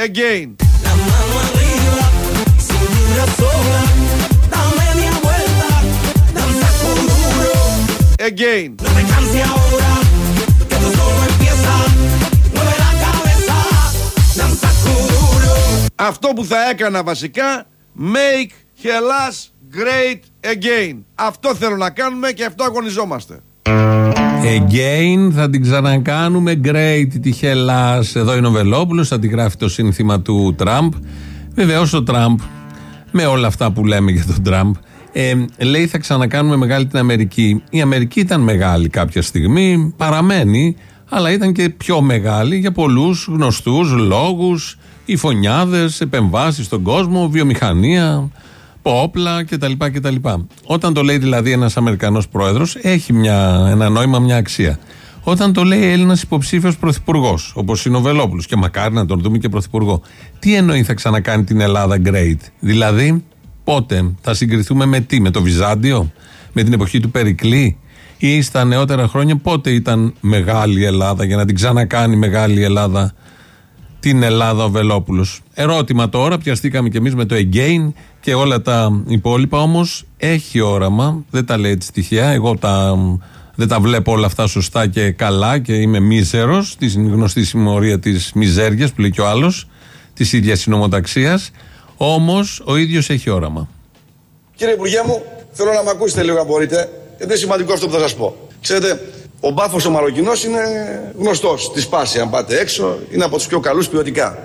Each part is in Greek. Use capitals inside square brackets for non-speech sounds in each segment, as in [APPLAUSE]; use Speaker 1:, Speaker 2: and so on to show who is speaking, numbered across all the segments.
Speaker 1: Make Hellas great again. Again. Αυτό που θα έκανα βασικά Make Hellas great again. Αυτό θέλω να κάνουμε και αυτό αγωνιζόμαστε.
Speaker 2: Again θα την ξανακάνουμε. Great τη Χελάς. Εδώ είναι ο Βελόπουλος θα την γράφει το σύνθημα του Τραμπ. Βεβαίως ο Τραμπ με όλα αυτά που λέμε για τον Τραμπ ε, λέει θα ξανακάνουμε μεγάλη την Αμερική. Η Αμερική ήταν μεγάλη κάποια στιγμή Παραμένει αλλά ήταν και πιο μεγάλη για πολλούς γνωστούς λόγους. Οι φωνιάδες, επεμβάσεις στον κόσμο, βιομηχανία, όπλα κτλ. κτλ. Όταν το λέει δηλαδή ένας Αμερικανός πρόεδρος, έχει μια, ένα νόημα, μια αξία. Όταν το λέει Έλληνας υποψήφιος πρωθυπουργός, όπως είναι ο Βελόπουλος, και μακάρι να τον δούμε και πρωθυπουργό, τι εννοεί θα ξανακάνει την Ελλάδα great; Δηλαδή, πότε; Θα συγκριθούμε με τι, με το Βυζάντιο, με την εποχή του Περικλή, ή στα νεότερα χρόνια πότε ήταν μεγάλη Ελλάδα για να την ξανακάνει μεγάλη Ελλάδα την Ελλάδα ο Βελόπουλος. Ερώτημα τώρα, πιαστήκαμε κι εμείς με το Again και όλα τα υπόλοιπα. Όμως έχει όραμα, δεν τα λέει έτσι τυχαία. Εγώ τα, δεν τα βλέπω όλα αυτά σωστά και καλά και είμαι μίζερος. Της γνωστής συμμορία της μιζέριας που λέει και ο άλλος, της ίδιας συνομοταξίας. Όμως ο ίδιος έχει όραμα.
Speaker 1: Κύριε Υπουργέ μου, θέλω να με ακούσετε λίγο αν μπορείτε, γιατί είναι σημαντικό αυτό που θα σας πω. Ξέρετε, ο μπάφος ο Μαροκινός είναι γνωστός στη σπάση. Αν πάτε έξω, είναι από τους πιο καλούς ποιοτικά.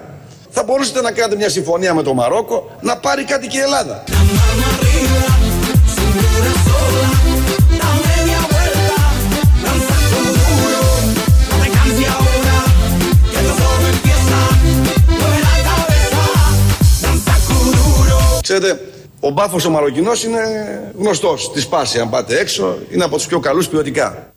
Speaker 1: Θα μπορούσατε να κάνετε μια συμφωνία με το Μαρόκο να πάρει κάτι και η Ελλάδα. Ξέρετε, ο μπάφος ο Μαροκινός είναι γνωστός στη σπάση. Αν πάτε έξω, είναι από τους πιο καλούς ποιοτικά.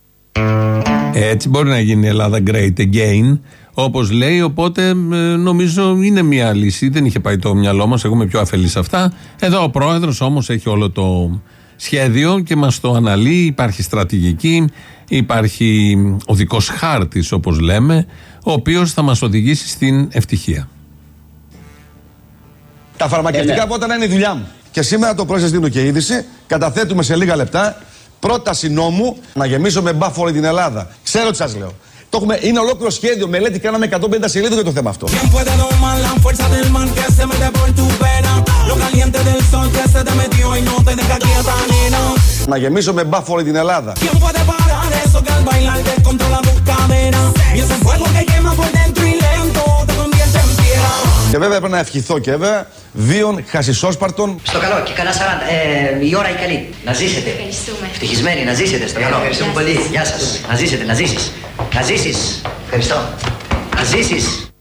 Speaker 2: Έτσι μπορεί να γίνει η Ελλάδα great again. Όπως λέει, οπότε νομίζω είναι μια λύση. Δεν είχε πάει το μυαλό μας, εγώ είμαι πιο αφελή σε αυτά. Εδώ ο πρόεδρος όμως έχει όλο το σχέδιο και μας το αναλύει. Υπάρχει στρατηγική, υπάρχει ο δικός χάρτης, όπως λέμε, ο οποίος θα μας οδηγήσει στην ευτυχία.
Speaker 1: Τα φαρμακευτικά από όταν είναι η δουλειά μου. Και σήμερα το πρωί σας δίνω και είδηση. Καταθέτουμε σε λίγα λεπτά πρόταση νόμου να γεμίσουμε μπάφο όλη την Ελλάδα. Ξέρω τι σας λέω. Το έχουμε, είναι ολόκληρο σχέδιο, μελέτη, κάναμε 150 σελίδες για το θέμα αυτό. Να γεμίσουμε μπάφο όλη την Ελλάδα. Και βέβαια πρέπει να ευχηθώ και βέβαια βίων χασισόσπαρτων.
Speaker 3: Στο καλό και καλά 40. Ε, η ώρα η καλή. Να ζήσετε.
Speaker 4: Ευχαριστούμε.
Speaker 3: Ευτυχισμένοι, να ζήσετε στο καλό.
Speaker 4: Ευχαριστούμε πολύ.
Speaker 3: Γεια σας. Να ζήσετε, να ζήσεις. Να ζήσεις. Ευχαριστώ. Να ζήσεις.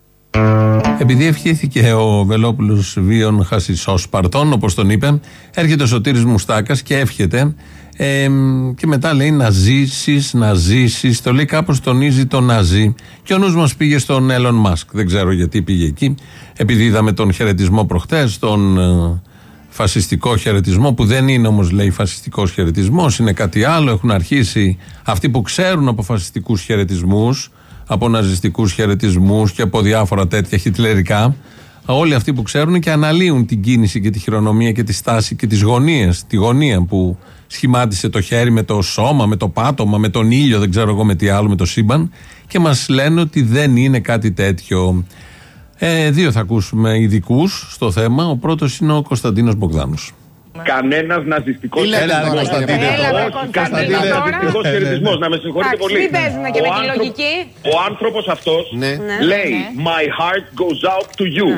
Speaker 2: Επειδή ευχήθηκε ο Βελόπουλος βίων χασισόσπαρτων, όπως τον είπε, έρχεται ο Σωτήρης Μουστάκας και εύχεται. Ε, και μετά λέει να ζήσεις, να ζήσεις. Το λέει κάπως τονίζει το να ζει. Και ο νους μας πήγε στον Έλλον Μάσκ. Δεν ξέρω γιατί πήγε εκεί. Επειδή είδαμε τον χαιρετισμό προχτές, τον ε, φασιστικό χαιρετισμό, που δεν είναι όμως λέει φασιστικός χαιρετισμός, είναι κάτι άλλο. Έχουν αρχίσει αυτοί που ξέρουν από φασιστικούς χαιρετισμούς, από ναζιστικούς χαιρετισμούς και από διάφορα τέτοια χιτλερικά. Όλοι αυτοί που ξέρουν και αναλύουν την κίνηση και τη χειρονομία και τη στάση και τις γωνίες, τη γωνία που σχημάτισε το χέρι με το σώμα, με το πάτωμα, με τον ήλιο, δεν ξέρω εγώ με τι άλλο, με το σύμπαν και μας λένε ότι δεν είναι κάτι τέτοιο. Ε, δύο θα ακούσουμε ειδικούς στο θέμα. Ο πρώτος είναι ο Κωνσταντίνος Μπογδάνος.
Speaker 5: Κανένας ναζιστικός
Speaker 6: χαιρετισμός.
Speaker 5: Όχι, κανένα ναζιστικός χαιρετισμός. Να με συγχωρείτε πολύ.
Speaker 6: Μην παίζουμε και με τη λογική.
Speaker 5: Ο άνθρωπος αυτός λέει My heart goes out to you.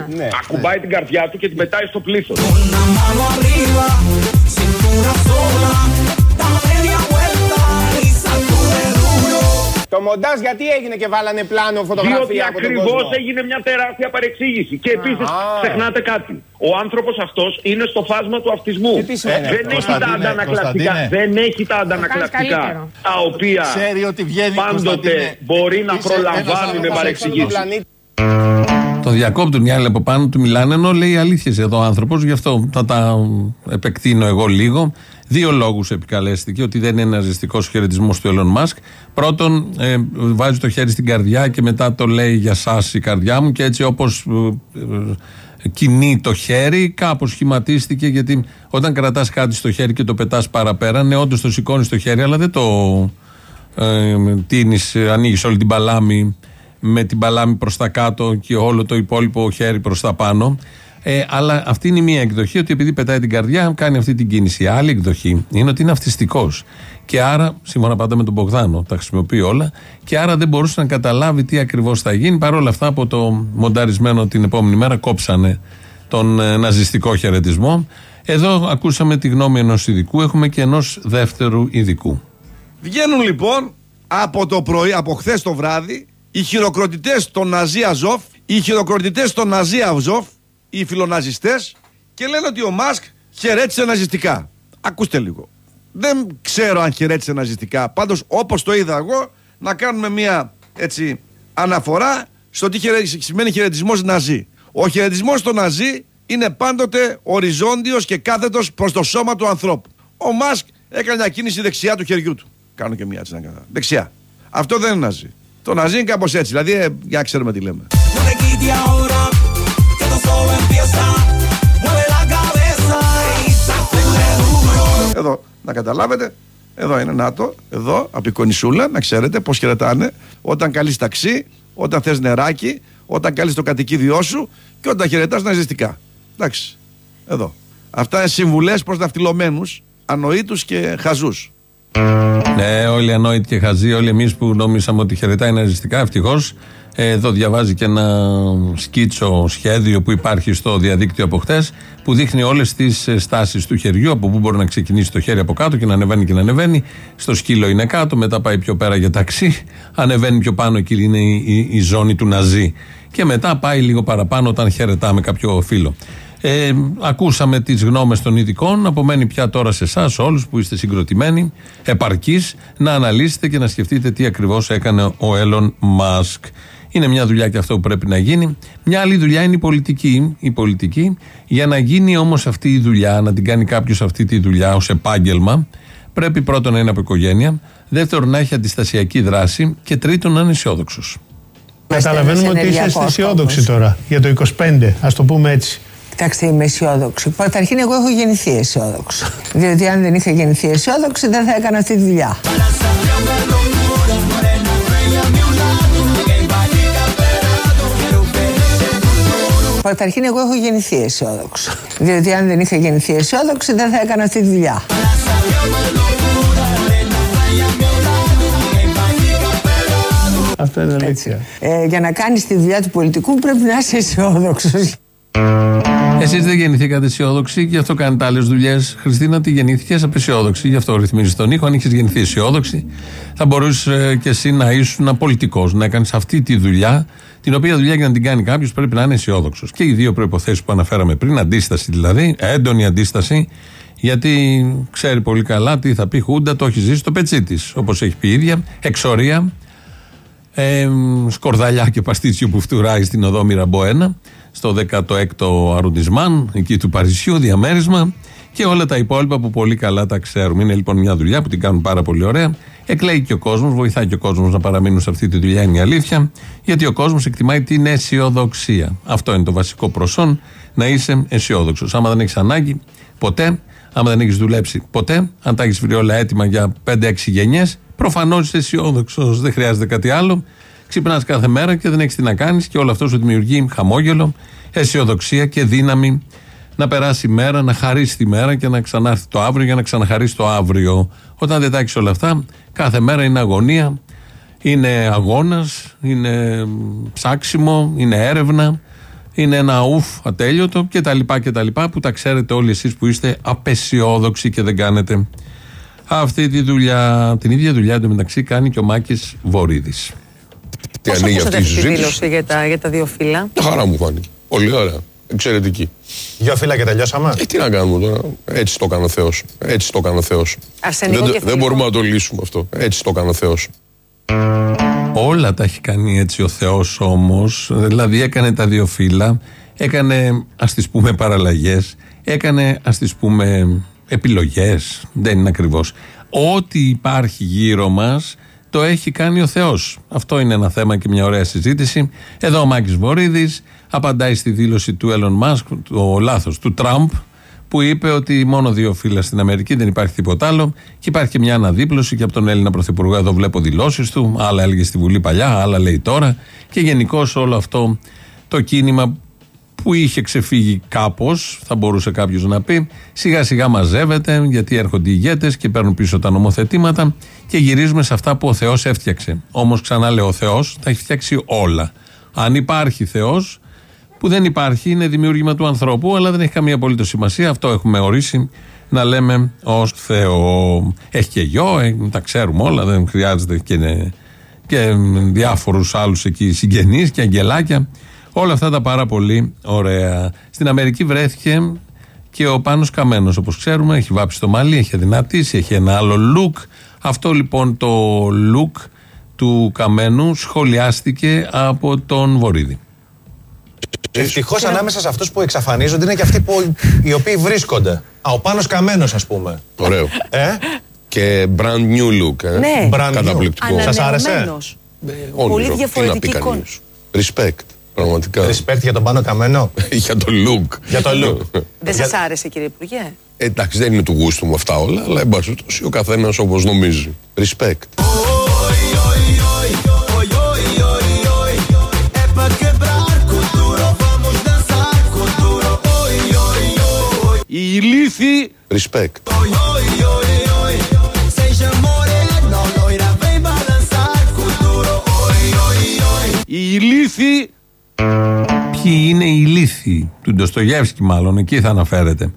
Speaker 5: Ακουμπάει την καρδιά του και την πετάει στο πλήθος.
Speaker 6: Το μοντάζ γιατί έγινε και βάλανε πλάνο
Speaker 5: Διότι
Speaker 6: φωτογραφία από τον
Speaker 5: ακριβώς
Speaker 6: κόσμο;
Speaker 5: έγινε μια τεράστια παρεξήγηση. Και επίσης ξεχνάτε κάτι. Ο άνθρωπος αυτός είναι στο φάσμα του αυτισμού.
Speaker 6: τι σημαίνει
Speaker 5: Δεν
Speaker 6: αυτό,
Speaker 5: έχει τα
Speaker 7: Κωνσταντίνε,
Speaker 5: αντανακλαστικά.
Speaker 7: Κωνσταντίνε.
Speaker 5: Δεν έχει τα αντανακλαστικά.
Speaker 6: καλύτερο.
Speaker 5: Τα οποία
Speaker 7: Ξέρει ότι βγαίνει
Speaker 5: πάντοτε
Speaker 7: Κωνσταντίνε.
Speaker 5: μπορεί να
Speaker 7: Είσαι
Speaker 5: προλαμβάνουν
Speaker 7: ένας
Speaker 5: παρεξηγήσεις.
Speaker 6: πλανήτη.
Speaker 2: Τον διακόπτουν οι άλλοι από πάνω του, μιλάνε ενώ λέει αλήθειες εδώ ο άνθρωπος. Γι' αυτό θα τα επεκτείνω εγώ λίγο. Δύο λόγους επικαλέστηκε ότι δεν είναι ναζιστικός χαιρετισμός του Elon Musk. Πρώτον, ε, βάζει το χέρι στην καρδιά και μετά το λέει για εσά η καρδιά μου και έτσι όπως ε, ε, κινεί το χέρι, κάπως σχηματίστηκε γιατί όταν κρατάς κάτι στο χέρι και το πετάς παραπέρα, ναι, όντως το σηκώνεις στο χέρι, αλλά δεν το ε, τίνεις, ανοίγεις όλη την παλάμη με την παλάμη προς τα κάτω και όλο το υπόλοιπο χέρι προς τα πάνω. Ε, αλλά αυτή είναι η μία εκδοχή, ότι επειδή πετάει την καρδιά, κάνει αυτή την κίνηση. Η άλλη εκδοχή είναι ότι είναι αυτιστικός. Και άρα, σύμφωνα πάντα με τον Μπογδάνο, τα χρησιμοποιεί όλα, και άρα δεν μπορούσε να καταλάβει τι ακριβώς θα γίνει. Παρ' όλα αυτά, από το μονταρισμένο την επόμενη μέρα, κόψανε τον ε, ναζιστικό χαιρετισμό. Εδώ ακούσαμε τη γνώμη ενός ειδικού, έχουμε και ενός δεύτερου ειδικού.
Speaker 1: Βγαίνουν λοιπόν από το πρωί, από χθες το βράδυ, οι χειροκροτητές των Ναζί Αζόφ, οι χειροκροτητές των Ναζί Αζόφ, οι φιλοναζιστές και λένε ότι ο Μάσκ χαιρέτησε ναζιστικά. Ακούστε λίγο. Δεν ξέρω αν χαιρέτησε ναζιστικά. Πάντως, όπως το είδα εγώ, να κάνουμε μια έτσι αναφορά στο τι σημαίνει χαιρετισμός Ναζί. Ο χαιρετισμός των Ναζί είναι πάντοτε οριζόντιος και κάθετος προς το σώμα του ανθρώπου. Ο Μάσκ έκανε μια κίνηση δεξιά του χεριού του. Κάνω και μια έτσι να κάνω. Δεξιά. Αυτό δεν είναι Ναζί. Το Ναζί είναι κάπως έτσι. Δηλαδή, ε, για να ξέρουμε τι λέμε. Εδώ, να καταλάβετε, εδώ είναι ΝΑΤΟ, εδώ, από η Κονισούλα, να ξέρετε πώς χαιρετάνε όταν καλείς ταξί, όταν θες νεράκι, όταν καλείς το κατοικίδιό σου και όταν χαιρετάς ναζιστικά. Εντάξει, εδώ. Αυτά είναι συμβουλές προς δαυτυλωμένου, ανοήτους και χαζούς.
Speaker 2: Ναι, όλοι ανόητοι και χαζοί, όλοι εμείς που νόμισαμε ότι χαιρετάει ναζιστικά, ευτυχώς εδώ διαβάζει και ένα σκίτσο σχέδιο που υπάρχει στο διαδίκτυο από χτες, που δείχνει όλες τις ε, στάσεις του χεριού, από πού μπορεί να ξεκινήσει το χέρι από κάτω και να ανεβαίνει και να ανεβαίνει. Στο σκύλο είναι κάτω, μετά πάει πιο πέρα για ταξί, ανεβαίνει πιο πάνω, εκεί είναι η, η, ζώνη του Ναζί. Και μετά πάει λίγο παραπάνω όταν χαιρετάμε κάποιο φίλο. Ε, ακούσαμε τις γνώμες των ειδικών. Απομένει πια τώρα σε εσάς, όλους που είστε συγκροτημένοι, επαρκείς, να αναλύσετε και να σκεφτείτε τι ακριβώς έκανε ο Έλλον Μάσκ. Είναι μια δουλειά και αυτό που πρέπει να γίνει. Μια άλλη δουλειά είναι η πολιτική. Η πολιτική. Για να γίνει όμως αυτή η δουλειά, να την κάνει κάποιος αυτή τη δουλειά ως επάγγελμα, πρέπει πρώτον να είναι από οικογένεια, δεύτερον να έχει αντιστασιακή δράση και τρίτον να είναι αισιόδοξος.
Speaker 4: Καταλαβαίνουμε ότι είστε αισιόδοξοι τώρα για το 25, ας το πούμε έτσι.
Speaker 7: Κοιτάξτε, είμαι αισιόδοξη. Καταρχήν, εγώ έχω γεννηθεί αισιόδοξο. Διότι αν δεν είχα γεννηθεί αισιόδοξη, δεν θα έκανα αυτή τη δουλειά. Καταρχήν, εγώ έχω γεννηθεί αισιόδοξο. Διότι αν δεν είχα γεννηθεί αισιόδοξη, δεν θα έκανα αυτή τη δουλειά.
Speaker 4: Αυτό είναι αλήθεια.
Speaker 7: Ε, για να κάνεις τη δουλειά του πολιτικού πρέπει να είσαι αισιόδοξος.
Speaker 2: Εσείς δεν γεννηθήκατε αισιόδοξοι, γι' αυτό κάνετε άλλες δουλειές. Χριστίνα, τι γεννήθηκες απεσιόδοξη, γι' αυτό ρυθμίζεις τον ήχο. Αν είχες γεννηθεί αισιόδοξη, θα μπορούσες και εσύ να ήσουν πολιτικός, να έκανες αυτή τη δουλειά, την οποία δουλειά για να την κάνει κάποιος πρέπει να είναι αισιόδοξος. Και οι δύο προποθέσει που αναφέραμε πριν, αντίσταση δηλαδή, έντονη αντίσταση, γιατί ξέρει πολύ καλά τι θα πει Χούντα, το έχει ζήσει στο πετσί της, όπως έχει πει η ίδια, εξορία, ε, σκορδαλιά και παστίτσιο που φτουράει στην οδό Μυραμπό 1 στο 16ο Αρουντισμάν, εκεί του Παρισιού, διαμέρισμα και όλα τα υπόλοιπα που πολύ καλά τα ξέρουμε. Είναι λοιπόν μια δουλειά που την κάνουν πάρα πολύ ωραία. Εκλέγει και ο κόσμος, βοηθάει και ο κόσμος να παραμείνουν σε αυτή τη δουλειά, είναι η αλήθεια. Γιατί ο κόσμος εκτιμάει την αισιοδοξία. Αυτό είναι το βασικό προσόν, να είσαι αισιόδοξος. Άμα δεν έχεις ανάγκη, ποτέ, άμα δεν έχεις δουλέψει ποτέ, αν τα έχεις βρει όλα έτοιμα για 5-6 γενιές, προφανώς είσαι αισιόδοξος. Δεν χρειάζεται κάτι άλλο. Ξυπνάς κάθε μέρα και δεν έχεις τι να κάνεις και όλο αυτό σου δημιουργεί χαμόγελο, αισιοδοξία και δύναμη να περάσει η μέρα, να χαρίσει τη μέρα και να ξανάρθει το αύριο για να ξαναχαρίσει το αύριο. Όταν δεν τα έχεις όλα αυτά, κάθε μέρα είναι αγωνία, είναι αγώνας, είναι ψάξιμο, είναι έρευνα, είναι ένα ουφ ατέλειωτο κτλ. κτλ που τα ξέρετε όλοι εσείς που είστε απεσιόδοξοι και δεν κάνετε αυτή τη δουλειά. Την ίδια δουλειά εντωμεταξύ κάνει και ο Μάκης Βορύδης
Speaker 8: τι ανοίγει αυτή η συζήτηση. δήλωση για τα, για τα δύο φύλλα;
Speaker 9: Τα χαρά μου φάνηκε. Πολύ ωραία. Εξαιρετική.
Speaker 4: Δύο φύλλα και τελειώσαμε;
Speaker 9: Ε, τι να κάνουμε τώρα. Έτσι το κάνει ο Θεός. Έτσι το κάνει ο Θεός. Δεν, δεν μπορούμε να το λύσουμε αυτό. Έτσι το κάνει ο Θεός.
Speaker 2: Όλα τα έχει κάνει έτσι ο Θεός όμως. Δηλαδή έκανε τα δύο φύλλα, έκανε ας τις πούμε παραλλαγές, έκανε ας τις πούμε επιλογές. Δεν είναι ακριβώς. Ό,τι υπάρχει γύρω μας το έχει κάνει ο Θεός. Αυτό είναι ένα θέμα και μια ωραία συζήτηση. Εδώ ο Μάκης Βορύδη απαντάει στη δήλωση του Έλλον Μάσκ, το λάθος του Τραμπ, που είπε ότι μόνο δύο φύλλα στην Αμερική, δεν υπάρχει τίποτα άλλο. Και υπάρχει και μια αναδίπλωση και από τον Έλληνα Πρωθυπουργό. Εδώ βλέπω δηλώσεις του. Άλλα έλεγε στη Βουλή παλιά, άλλα λέει τώρα. Και γενικώ όλο αυτό το κίνημα που είχε ξεφύγει κάπως, θα μπορούσε κάποιος να πει, σιγά σιγά μαζεύεται γιατί έρχονται οι ηγέτες και παίρνουν πίσω τα νομοθετήματα και γυρίζουμε σε αυτά που ο Θεός έφτιαξε. Όμως, ξανά λέω, ο Θεός θα έχει φτιάξει όλα. Αν υπάρχει Θεός, που δεν υπάρχει, είναι δημιούργημα του ανθρώπου, αλλά δεν έχει καμία απολύτως σημασία. Αυτό έχουμε ορίσει να λέμε ως Θεό. Έχει και γιο, ε, τα ξέρουμε όλα, δεν χρειάζεται και, και διάφορους άλλους εκεί συγγενείς και αγγελάκια. Όλα αυτά τα πάρα πολύ ωραία. Στην Αμερική βρέθηκε και ο Πάνος Καμένος όπως ξέρουμε έχει βάψει το μαλλί, έχει αδυνατήσει, έχει ένα άλλο look. Αυτό λοιπόν το look του Καμένου σχολιάστηκε από τον Βορύδη.
Speaker 10: Ευτυχώς ανάμεσα σε αυτούς που εξαφανίζονται είναι και αυτοί που, οι οποίοι βρίσκονται. Α, ο Πάνος Καμένος ας πούμε.
Speaker 9: Ωραίο.
Speaker 10: Ε;
Speaker 9: Και brand new look. Ε.
Speaker 8: Ναι.
Speaker 10: Brand new.
Speaker 9: Καταπληκτικό.
Speaker 10: Σας άρεσε;
Speaker 8: Ανανεωμένος.
Speaker 9: Ε,
Speaker 8: Πολύ
Speaker 9: όνειρο. Τι
Speaker 8: διαφορετική
Speaker 9: να πει
Speaker 8: εικόνα.
Speaker 9: κανείς. Respect. Πραγματικά.
Speaker 10: Respect για τον Πάνο Καμένο; [LAUGHS]
Speaker 9: Για το look.
Speaker 10: Για το look. [LAUGHS]
Speaker 8: Δεν σας άρεσε κύριε Υπουργέ;
Speaker 9: Ε, Εντάξει, δεν είναι του γούστου μου αυτά όλα, αλλά εν πάση περιπτώσει ο καθένας όπως νομίζει. Respect.
Speaker 1: Η ηλίθιοι
Speaker 9: Respect.
Speaker 1: οι ηλίθιοι
Speaker 2: Ποιοι είναι οι λύθοι του Ντοστογεύσκη, μάλλον, εκεί θα αναφέρεται.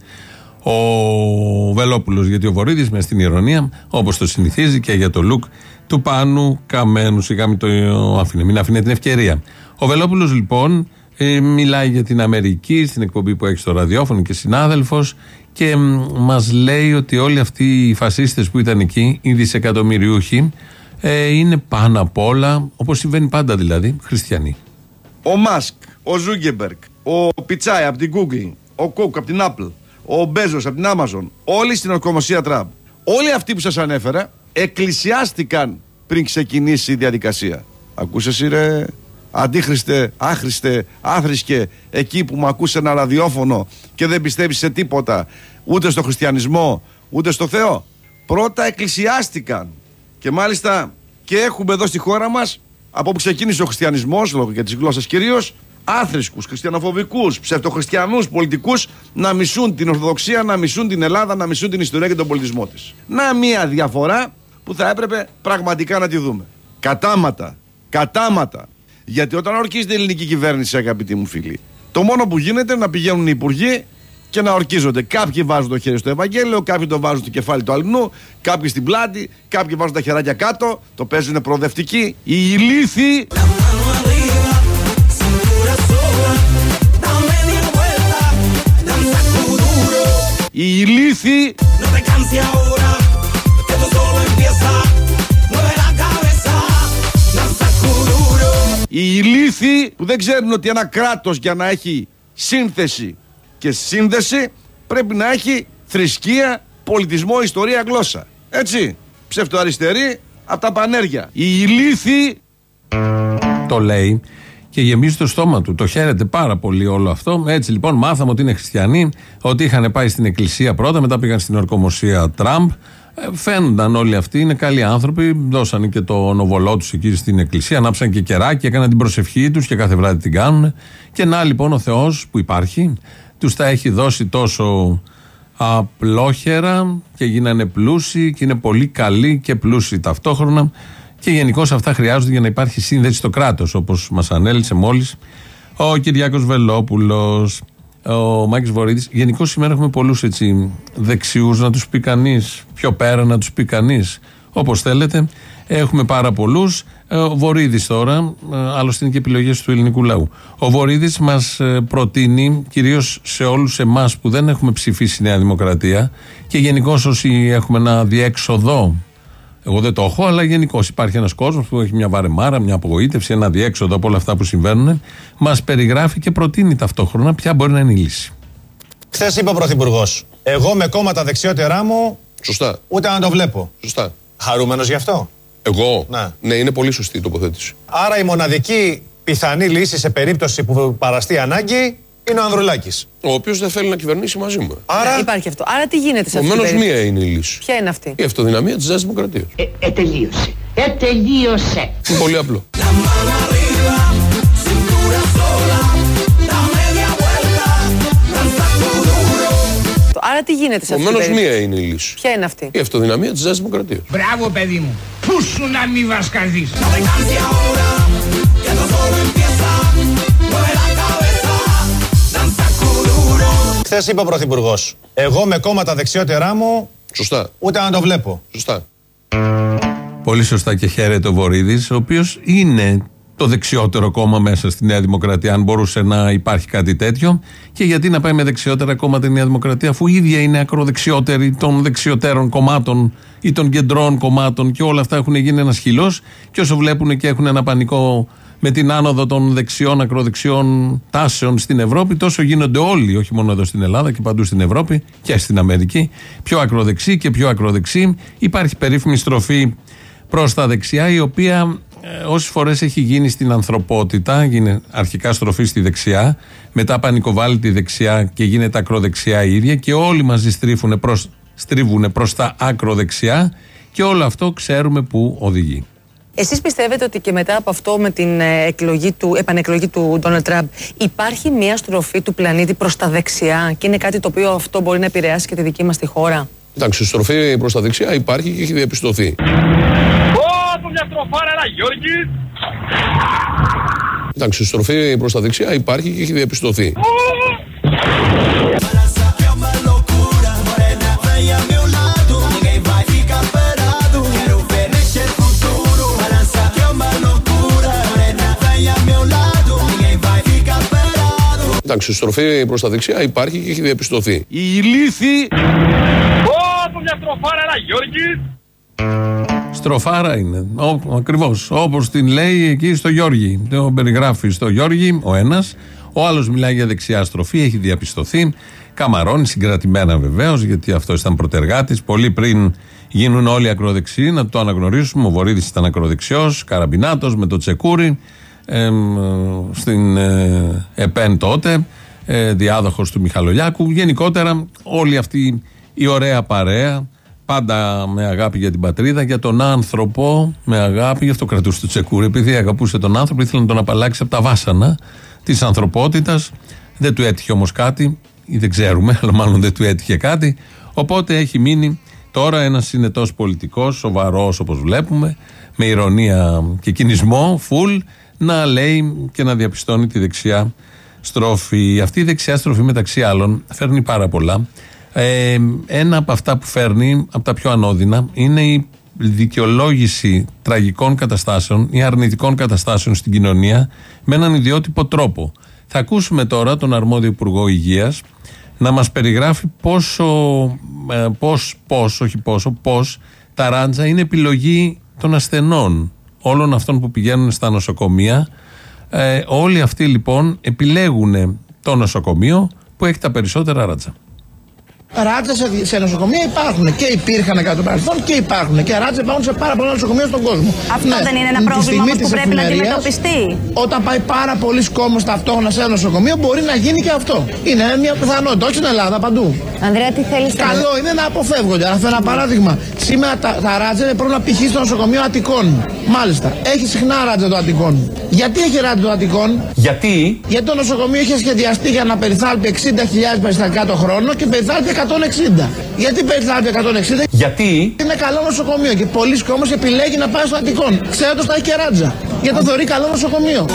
Speaker 2: Ο Βελόπουλος, γιατί ο Βορύδης μες στην ηρωνία, όπως το συνηθίζει και για το look του Πάνου Καμένου, σιγά μην το άφηνε, μην άφηνε την ευκαιρία. Ο Βελόπουλος λοιπόν ε, μιλάει για την Αμερική στην εκπομπή που έχει στο ραδιόφωνο και συνάδελφος και μας λέει ότι όλοι αυτοί οι φασίστες που ήταν εκεί, οι δισεκατομμυριούχοι, ε, είναι πάνω απ' όλα, όπως συμβαίνει πάντα δηλαδή, χριστιανοί.
Speaker 1: ο Μασκ, ο Ζούκερμπεργκ, ο Πιτσάι από την Google, ο Κουκ από την Apple, ο Μπέζος από την Amazon, όλοι στην ορκωμοσία Τραμπ. Όλοι αυτοί που σας ανέφερα εκκλησιάστηκαν πριν ξεκινήσει η διαδικασία. Άκουσες εσύ ρε αντίχριστε, άχρηστε, άθρησκε εκεί που μου ακούς ένα ραδιόφωνο και δεν πιστεύεις σε τίποτα ούτε στο χριστιανισμό ούτε στο Θεό. Πρώτα εκκλησιάστηκαν και μάλιστα και έχουμε εδώ στη χώρα μας από που ξεκίνησε ο χριστιανισμός λόγω και της γλώσσας κυρίως άθρησκους, χριστιανοφοβικούς, ψευτοχριστιανούς πολιτικούς να μισούν την Ορθοδοξία, να μισούν την Ελλάδα, να μισούν την ιστορία και τον πολιτισμό της. Να μία διαφορά που θα έπρεπε πραγματικά να τη δούμε. Κατάματα, κατάματα. Γιατί όταν ορκίζεται η ελληνική κυβέρνηση, αγαπητοί μου φίλοι, το μόνο που γίνεται είναι να πηγαίνουν οι υπουργοί και να ορκίζονται. Κάποιοι βάζουν το χέρι στο Ευαγγέλιο, κάποιοι το βάζουν στο κεφάλι του αλνού, κάποιοι στην πλάτη, κάποιοι βάζουν τα χεράκια κάτω, το παίζουν προοδευτικοί. Οι ηλίθιοι Οι ηλίθιοι Οι ηλίθιοι που δεν ξέρουν ότι ένα κράτος για να έχει σύνθεση και σύνδεση πρέπει να έχει θρησκεία, πολιτισμό, ιστορία, γλώσσα. Έτσι. Ψευτοαριστερή από τα πανέρια. Οι ηλίθιοι
Speaker 2: Το λέει και γεμίζει το στόμα του. Το χαίρεται πάρα πολύ όλο αυτό. Έτσι λοιπόν μάθαμε ότι είναι χριστιανοί, ότι είχαν πάει στην εκκλησία πρώτα, μετά πήγαν στην ορκομοσία Τραμπ. Ε, Φαίνονταν όλοι αυτοί, είναι καλοί άνθρωποι. Δώσανε και το νοβολό τους εκεί στην εκκλησία, ανάψαν και κεράκι, έκαναν την προσευχή τους και κάθε βράδυ την κάνουν. Και να λοιπόν ο Θεός που υπάρχει, τους τα έχει δώσει τόσο απλόχερα και γίνανε πλούσιοι και είναι πολύ καλοί και πλούσιοι ταυτόχρονα. Και γενικώς αυτά χρειάζονται για να υπάρχει σύνδεση στο κράτος, όπως μας ανέλησε μόλις ο Κυριάκος Βελόπουλος, ο Μάκης Βορύδης. Γενικώς σήμερα έχουμε πολλούς δεξιούς να τους πει κανείς, πιο πέρα να τους πει κανείς. Όπως θέλετε. Έχουμε πάρα πολλούς. Ο Βορύδης τώρα, ε, άλλωστε είναι και επιλογές του ελληνικού λαού. Ο Βορύδης μας προτείνει, κυρίως σε όλους εμάς που δεν έχουμε ψηφίσει Νέα Δημοκρατία και γενικώς όσοι έχουμε ένα διέξοδο Εγώ δεν το έχω, αλλά γενικώ υπάρχει ένας κόσμος που έχει μια βαρεμάρα, μια απογοήτευση, ένα διέξοδο από όλα αυτά που συμβαίνουν. Μας περιγράφει και προτείνει ταυτόχρονα ποια μπορεί να είναι η λύση.
Speaker 10: Χθες είπε ο Πρωθυπουργός, Εγώ με κόμματα δεξιότερά μου.
Speaker 9: Σωστά.
Speaker 10: Ούτε να το βλέπω.
Speaker 9: Σωστά.
Speaker 10: Χαρούμενος γι' αυτό;
Speaker 9: Εγώ;
Speaker 10: Ναι.
Speaker 9: ναι, είναι πολύ σωστή η τοποθέτηση.
Speaker 10: Άρα η μοναδική πιθανή λύση σε περίπτωση που παραστεί ανάγκη είναι ο Ανδρουλάκης.
Speaker 9: Ο οποίος δεν θέλει να κυβερνήσει μαζί μου.
Speaker 10: Άρα.
Speaker 8: Ναι, υπάρχει αυτό. Άρα τι γίνεται σε αυτή την
Speaker 9: Επομένως,
Speaker 8: περίπτωση;
Speaker 9: μία είναι η λύση.
Speaker 8: Ποια είναι αυτή;
Speaker 9: Η αυτοδυναμία της Νέας Δημοκρατίας.
Speaker 3: Ε, ε, τελείωσε. Ε, τελείωσε.
Speaker 9: Είναι πολύ απλό.
Speaker 8: Άρα τι γίνεται σε αυτή την
Speaker 9: Επομένως,
Speaker 8: περίπτωση;
Speaker 9: μία είναι η λύση.
Speaker 8: Ποια είναι αυτή;
Speaker 9: Η αυτοδυναμία της Νέας Δημοκρατίας.
Speaker 6: Μπράβο, παιδί μου. Πού σου να μη βασκαδείς.
Speaker 10: Χθες είπε ο Πρωθυπουργός, Εγώ με κόμματα δεξιότερά μου.
Speaker 9: Σωστά.
Speaker 10: Ούτε να το βλέπω.
Speaker 9: Σωστά.
Speaker 2: Πολύ σωστά και χαίρεται ο Βορύδης, ο οποίος είναι το δεξιότερο κόμμα μέσα στη Νέα Δημοκρατία, αν μπορούσε να υπάρχει κάτι τέτοιο. Και γιατί να πάει με δεξιότερα κόμματα η Νέα Δημοκρατία, αφού η ίδια είναι ακροδεξιότερη των δεξιωτέρων κομμάτων ή των κεντρών κομμάτων και όλα αυτά έχουν γίνει ένας χυλός. Και όσο βλέπουν και έχουν ένα πανικό με την άνοδο των δεξιών, ακροδεξιών τάσεων στην Ευρώπη, τόσο γίνονται όλοι, όχι μόνο εδώ στην Ελλάδα και παντού στην Ευρώπη και στην Αμερική, πιο ακροδεξί και πιο ακροδεξί. Υπάρχει περίφημη στροφή προς τα δεξιά, η οποία ε, όσες φορές έχει γίνει στην ανθρωπότητα, γίνει αρχικά στροφή στη δεξιά, μετά πανικοβάλλει τη δεξιά και γίνεται ακροδεξιά η ίδια και όλοι μαζί στρίβουν προς, στρίβουν προς τα ακροδεξιά και όλο αυτό ξέρουμε που οδηγεί.
Speaker 8: Εσείς πιστεύετε ότι και μετά από αυτό με την ε, εκλογή του, επανεκλογή του Ντόναλτ Τραμπ υπάρχει μια στροφή του πλανήτη προς τα δεξιά και είναι κάτι το οποίο αυτό μπορεί να επηρεάσει και τη δική μας τη χώρα;
Speaker 9: Εντάξει, η στροφή προς τα δεξιά υπάρχει και έχει διαπιστωθεί.
Speaker 5: Ω, μια στροφάρα, ένα Γιώργης.
Speaker 9: Εντάξει, η στροφή προς τα δεξιά υπάρχει και έχει διαπιστωθεί. Εντάξει, η στροφή προς τα δεξιά υπάρχει και έχει διαπιστωθεί.
Speaker 2: Η λύθη
Speaker 5: Ω, μια στροφάρα, ένα Γιώργης.
Speaker 2: στροφάρα είναι. Ακριβώς. Όπως την λέει εκεί στο Γιώργη. Το περιγράφει στο Γιώργη ο ένας. Ο άλλος μιλάει για δεξιά στροφή, έχει διαπιστωθεί. Καμαρώνει συγκρατημένα βεβαίως, γιατί αυτός ήταν πρωτεργάτης. Πολύ πριν γίνουν όλοι ακροδεξιοί, να το αναγνωρίσουμε. Ο Βορύδης ήταν ακροδεξιός, καραμπινάτος με το τσεκούρι. Εμ, στην ε, ΕΠΕΝ τότε, ε, διάδοχος του Μιχαλολιάκου. Γενικότερα όλη αυτή η ωραία παρέα, πάντα με αγάπη για την πατρίδα, για τον άνθρωπο, με αγάπη, γι' αυτό κρατούσε το τσεκούρι, επειδή αγαπούσε τον άνθρωπο, ήθελε να τον απαλλάξει από τα βάσανα της ανθρωπότητας. Δεν του έτυχε όμως κάτι, ή δεν ξέρουμε, [LAUGHS] αλλά μάλλον δεν του έτυχε κάτι. Οπότε έχει μείνει τώρα ένας συνετός πολιτικός, σοβαρός όπως βλέπουμε, με ηρωνία και κινησμό, full, να λέει και να διαπιστώνει τη δεξιά στροφή. Αυτή η δεξιά στροφή μεταξύ άλλων φέρνει πάρα πολλά. Ε, ένα από αυτά που φέρνει, από τα πιο ανώδυνα, είναι η δικαιολόγηση τραγικών καταστάσεων ή αρνητικών καταστάσεων στην κοινωνία με έναν ιδιότυπο τρόπο. Θα ακούσουμε τώρα τον αρμόδιο Υπουργό Υγείας να μας περιγράφει πόσο, ε, πώς, πώς, όχι πόσο, πώς τα ράντζα είναι επιλογή των ασθενών, όλων αυτών που πηγαίνουν στα νοσοκομεία. Ε, όλοι αυτοί λοιπόν επιλέγουν το νοσοκομείο που έχει τα περισσότερα ράτζα.
Speaker 11: Ράτσε σε, σε νοσοκομεία υπάρχουν και υπήρχαν κατά το παρελθόν και υπάρχουν. Και ράτσε υπάρχουν σε πάρα πολλά νοσοκομεία στον κόσμο.
Speaker 12: Αυτό δεν είναι ένα
Speaker 11: τη
Speaker 12: πρόβλημα
Speaker 11: στιγμή
Speaker 12: όμως που
Speaker 11: της
Speaker 12: πρέπει να
Speaker 11: εφημερίας,
Speaker 12: αντιμετωπιστεί.
Speaker 11: Όταν πάει πάρα πολλοί κόσμο ταυτόχρονα σε ένα νοσοκομείο, μπορεί να γίνει και αυτό. Είναι μια πιθανότητα, όχι στην Ελλάδα, παντού.
Speaker 12: Ανδρέα, τι θέλεις
Speaker 11: Καλό είναι να αποφεύγονται. Αλλά αυτό ένα παράδειγμα. Σήμερα τα, τα ράτζα είναι πρόβλημα π.χ. στο νοσοκομείο Αττικών. Μάλιστα. Έχει συχνά ράτζα το Αττικών. Γιατί έχει ράτζα το Αττικών,
Speaker 10: Γιατί;
Speaker 11: Γιατί το νοσοκομείο είχε σχεδιαστεί για να περιθάλπει 60.000 περιστατικά το χρόνο και περιθάλπει 160. Γιατί περιθάλπει 160,
Speaker 10: Γιατί;
Speaker 11: Είναι καλό νοσοκομείο και πολλοί κόσμος επιλέγει να πάει στο Αττικών. Ξέρετε θα έχει και ράτζα. Γιατί το θεωρεί καλό νοσοκομείο.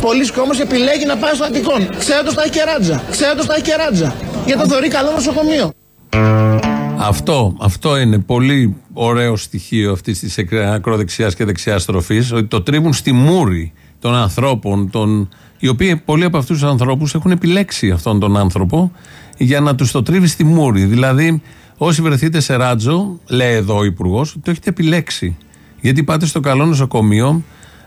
Speaker 11: Πολλοί κόσμος επιλέγει να πάει στο Αττικών. Ξέρετε θα έχει και ράτζα. Ξέρετε θα έχει και ράτζα. Γιατί το θεωρεί καλό νοσοκομείο.
Speaker 2: Αυτό, αυτό είναι πολύ ωραίο στοιχείο αυτής της ακροδεξιάς και δεξιάς στροφή, ότι το τρίβουν στη μούρη των ανθρώπων, των, οι οποίοι πολλοί από αυτούς τους ανθρώπους έχουν επιλέξει αυτόν τον άνθρωπο για να τους το τρίβει στη μούρη. Δηλαδή, όσοι βρεθείτε σε ράτζο, λέει εδώ ο Υπουργός, το έχετε επιλέξει. Γιατί πάτε στο καλό νοσοκομείο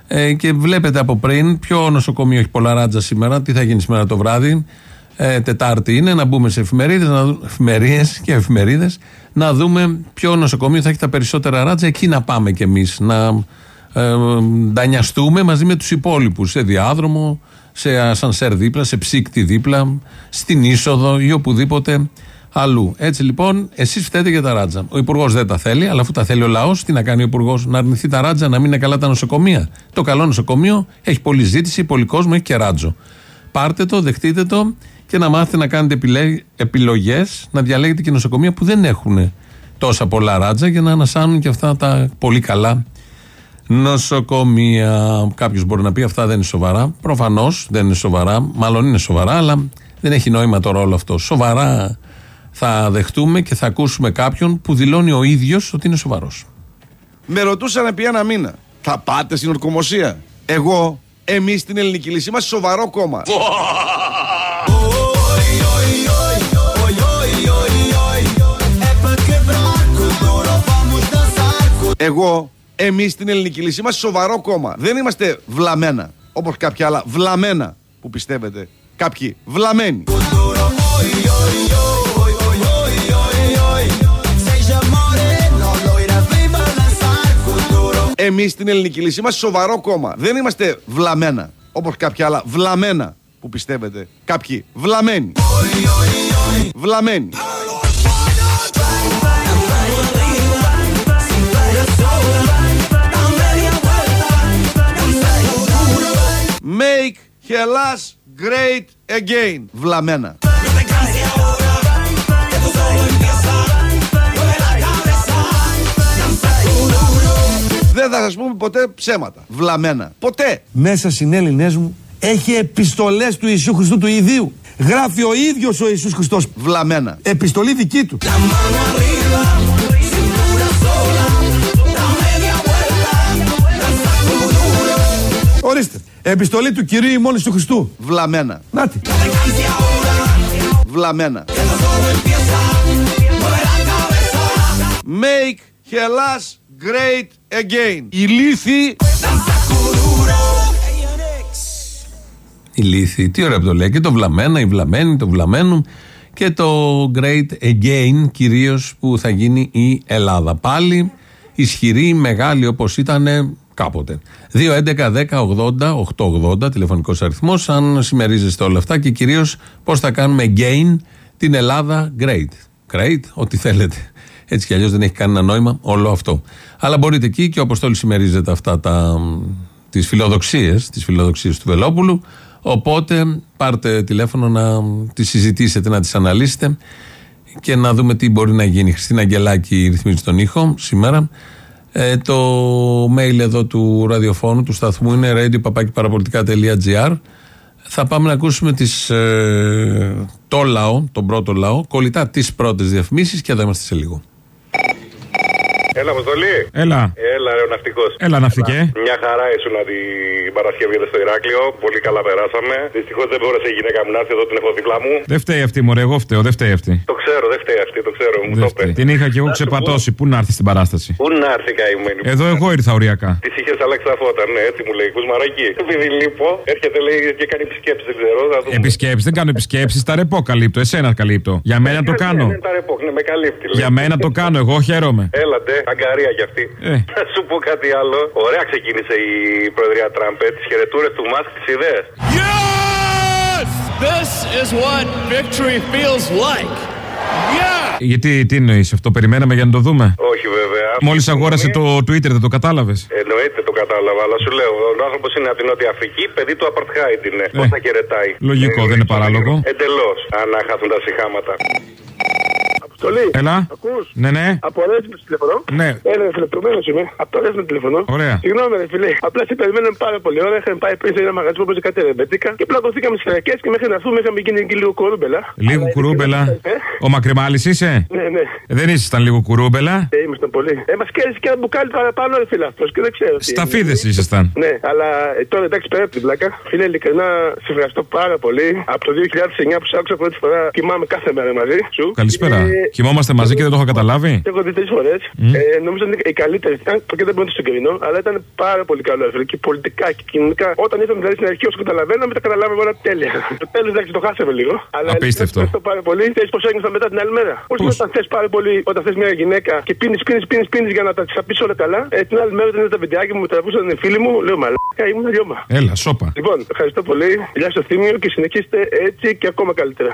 Speaker 2: ε, και βλέπετε από πριν ποιο νοσοκομείο έχει πολλά ράτζα σήμερα, τι θα γίνει σήμερα το βράδυ. Ε, τετάρτη είναι, να μπούμε σε εφημερίδες εφημερίες και εφημερίδες, να δούμε ποιο νοσοκομείο θα έχει τα περισσότερα ράτζα. Εκεί να πάμε κι εμείς, να ε, ντανιαστούμε μαζί με τους υπόλοιπους σε διάδρομο, σε ασανσέρ δίπλα, σε ψύκτη δίπλα, στην είσοδο ή οπουδήποτε αλλού. Έτσι λοιπόν, εσείς φταίτε για τα ράτζα. Ο Υπουργός δεν τα θέλει, αλλά αφού τα θέλει ο λαός, τι να κάνει ο Υπουργός, να αρνηθεί τα ράτζα, να μην είναι καλά τα νοσοκομεία. Το καλό νοσοκομείο έχει πολλή ζήτηση, πολύ κόσμο, έχει και ράτζο. Πάρτε το, δεχτείτε το και να μάθετε να κάνετε επιλογές, να διαλέγετε και νοσοκομεία που δεν έχουν τόσα πολλά ράτζα για να ανασάνουν και αυτά τα πολύ καλά νοσοκομεία. Κάποιος μπορεί να πει αυτά δεν είναι σοβαρά. Προφανώς δεν είναι σοβαρά. Μάλλον είναι σοβαρά, αλλά δεν έχει νόημα τώρα όλο αυτό. Σοβαρά θα δεχτούμε και θα ακούσουμε κάποιον που δηλώνει ο ίδιος ότι είναι σοβαρός.
Speaker 1: Με ρωτούσαν επί ένα μήνα, θα πάτε στην ορκομοσία; Εγώ, εμείς στην ελληνική λύση είμαστε σοβαρό κόμμα. Εγώ, εμείς στην ελληνική λύση είμαστε σοβαρό κόμμα. Δεν είμαστε βλαμμένα. Όπως κάποια άλλα βλαμμένα που πιστεύετε. Κάποιοι βλαμμένοι. Εμείς στην ελληνική λύση είμαστε σοβαρό κόμμα. Δεν είμαστε βλαμμένα. Όπως κάποια άλλα βλαμμένα που πιστεύετε. Κάποιοι βλαμμένοι. Βλαμμένοι. Make Hellas great again. Βλαμμένα. Δεν θα σας πούμε ποτέ ψέματα. Βλαμμένα. Ποτέ.
Speaker 13: Μέσα συνέλληνές μου έχει επιστολές του Ιησού Χριστού του Ιδίου. Γράφει ο ίδιος ο Ιησούς Χριστός.
Speaker 1: Βλαμμένα.
Speaker 13: Επιστολή δική του. Ορίστε. Επιστολή του Κυρίου ημών του Χριστού.
Speaker 1: Βλαμμένα.
Speaker 13: Νάτι.
Speaker 1: Βλαμμένα. Make Hellas great again. Η λύθη...
Speaker 2: Η λύθη. Τι ωραία που το λέει. Και το βλαμμένα, η βλαμμένη, το βλαμμένο και το great again κυρίως που θα γίνει η Ελλάδα. Πάλι ισχυρή, μεγάλη όπως ήταν κάποτε. 2.11.10.80.880 τηλεφωνικός αριθμός αν συμμερίζεστε όλα αυτά και κυρίως πώς θα κάνουμε gain την Ελλάδα great. Great, ό,τι θέλετε. Έτσι κι αλλιώς δεν έχει κανένα νόημα όλο αυτό. Αλλά μπορείτε εκεί και όπως όλοι συμμερίζετε αυτά τα, τις φιλοδοξίες, τις φιλοδοξίες του Βελόπουλου οπότε πάρτε τηλέφωνο να τις συζητήσετε, να τις αναλύσετε και να δούμε τι μπορεί να γίνει. Χριστίνα Αγγελάκη ρυθμίζει τον ήχο σήμερα. Ε, το mail εδώ του ραδιοφώνου, του σταθμού είναι radio.parapolitica.gr Θα πάμε να ακούσουμε τις, ε, το λαό, τον πρώτο λαό, κολλητά τις πρώτες διαφημίσεις και εδώ είμαστε σε λίγο.
Speaker 14: Έλα, Αποστολή.
Speaker 2: Έλα.
Speaker 14: Έλα, ρε, ο ναυτικός.
Speaker 2: Έλα, ναυτικέ.
Speaker 14: Μια χαρά ήσουν την Παρασκευή εδώ στο Ηράκλειο. Πολύ καλά περάσαμε. Δυστυχώς δεν μπόρεσε η γυναίκα μου να έρθει εδώ, την έχω δίπλα μου.
Speaker 2: Δεν φταίει αυτή, μωρέ, εγώ φταίω, δεν φταίει αυτή.
Speaker 14: Το ξέρω, δεν φταίει αυτή, το ξέρω, μου το είπε.
Speaker 2: Την είχα και εγώ ξεπατώσει. Πού να έρθει στην παράσταση;
Speaker 14: Πού να έρθει καημένη.
Speaker 2: Εδώ εγώ ήρθα οριακά.
Speaker 14: Τη είχες αλλάξει τα φώτα, ναι, έτσι μου λέει. Κουσμαράκι. Επειδή λείπω, έρχεται λέει και κάνει επισκέψεις, δεν ξέρω.
Speaker 2: Επισκέψεις, δεν κάνω επισκέψεις, τα ρεπό καλύπτω. Εσένα καλύπτω. Για μένα το κάνω. Για μένα το κάνω, εγώ χαίρομαι.
Speaker 14: Έλατε, αγκαρία κι αυτή.
Speaker 2: Ε.
Speaker 14: Θα σου πω κάτι άλλο. Ωραία ξεκίνησε η Προεδρία Τραμπ, τις χαιρετούρες του Μάσκ, τις ιδέες.
Speaker 15: Yes! This is what victory feels like. Yeah!
Speaker 2: Γιατί τι εννοείς αυτό, περιμέναμε για να το δούμε;
Speaker 14: Όχι βέβαια.
Speaker 2: Μόλις αγόρασε το Twitter, δεν το κατάλαβες;
Speaker 14: Εννοείται το κατάλαβα, αλλά σου λέω, ο άνθρωπος είναι από την Νότια Αφρική, παιδί του Απαρτχάιντ είναι. Πώς θα χαιρετάει;
Speaker 2: Λογικό, δεν είναι παράλογο.
Speaker 14: Εντελώς, αν χάθουν τα συχάματα.
Speaker 16: Αποστολή.
Speaker 17: Έλα.
Speaker 16: Ακούς;
Speaker 17: Ναι, ναι.
Speaker 16: Από Ρέσμο τηλεφωνώ.
Speaker 17: Ναι.
Speaker 16: Έλα, φίλε, προμένο είμαι. Από το Ρέσμο τηλεφωνώ.
Speaker 17: Ωραία.
Speaker 16: Συγγνώμη, ρε φίλε. Απλά σε περιμέναμε πάρα πολύ ώρα. Είχαμε πάει πριν σε ένα μαγαζί που παίζει κάτι ρεμπέτικα και πλακωθήκαμε στις φυλακές και μέχρι να έρθουμε είχαμε γίνει και λίγο κορούμπελα.
Speaker 17: Λίγο κουρούμπελα.
Speaker 16: Ε;
Speaker 17: Ο Μακρυμάλη είσαι;
Speaker 16: Ναι, ναι.
Speaker 17: Δεν ήσασταν λίγο κουρούμπελα.
Speaker 16: Ε, ήμασταν πολύ. Ε, μας κέρδισε και ένα μπουκάλι παραπάνω, ρε φίλε αυτός και δεν ξέρω. τι
Speaker 17: Σταφίδες
Speaker 16: είναι.
Speaker 17: ήσασταν.
Speaker 16: Ναι, αλλά ε, τώρα εντάξει πέρα από την πλάκα. Φίλε, ειλικρινά σε ευχαριστώ πάρα πολύ. Από το 2009 που σ' άκουσα πρώτη φορά, κοιμάμαι κάθε μέρα μαζί σου.
Speaker 17: Καλησπέρα.
Speaker 16: Ε,
Speaker 17: Κοιμόμαστε μαζί και δεν το έχω καταλάβει.
Speaker 16: Το έχω δει τρεις φορές.
Speaker 17: Μμ.
Speaker 16: Ε, νομίζω ότι είναι η καλύτερη. Ήταν και δεν μπορώ να το συγκρίνω, αλλά ήταν πάρα πολύ καλό. Φίλε, και πολιτικά και κοινωνικά. Όταν ήρθαμε δηλαδή στην αρχή, όσο καταλαβαίναμε, τα καταλάβαμε όλα τέλεια. Το τέλος εντάξει το χάσαμε λίγο. Αλλά
Speaker 17: Απίστευτο.
Speaker 16: Ευχαριστώ πάρα πολύ. Θες πώ ένιωθα μετά την άλλη μέρα; Πώς όταν θες πάρα πολύ, όταν θες μια γυναίκα και πίνεις, πίνεις, πίνεις, πίνεις για να τα πει όλα καλά. Ε, την άλλη μέρα όταν είδα τα βιντεάκια μου, με τραβούσαν οι φίλοι μου, λέω μαλάκα, ήμουν λιώμα.
Speaker 17: Έλα, σώπα.
Speaker 16: Λοιπόν, ευχαριστώ πολύ. Γεια στο θύμιο και συνεχίστε έτσι και ακόμα καλύτερα.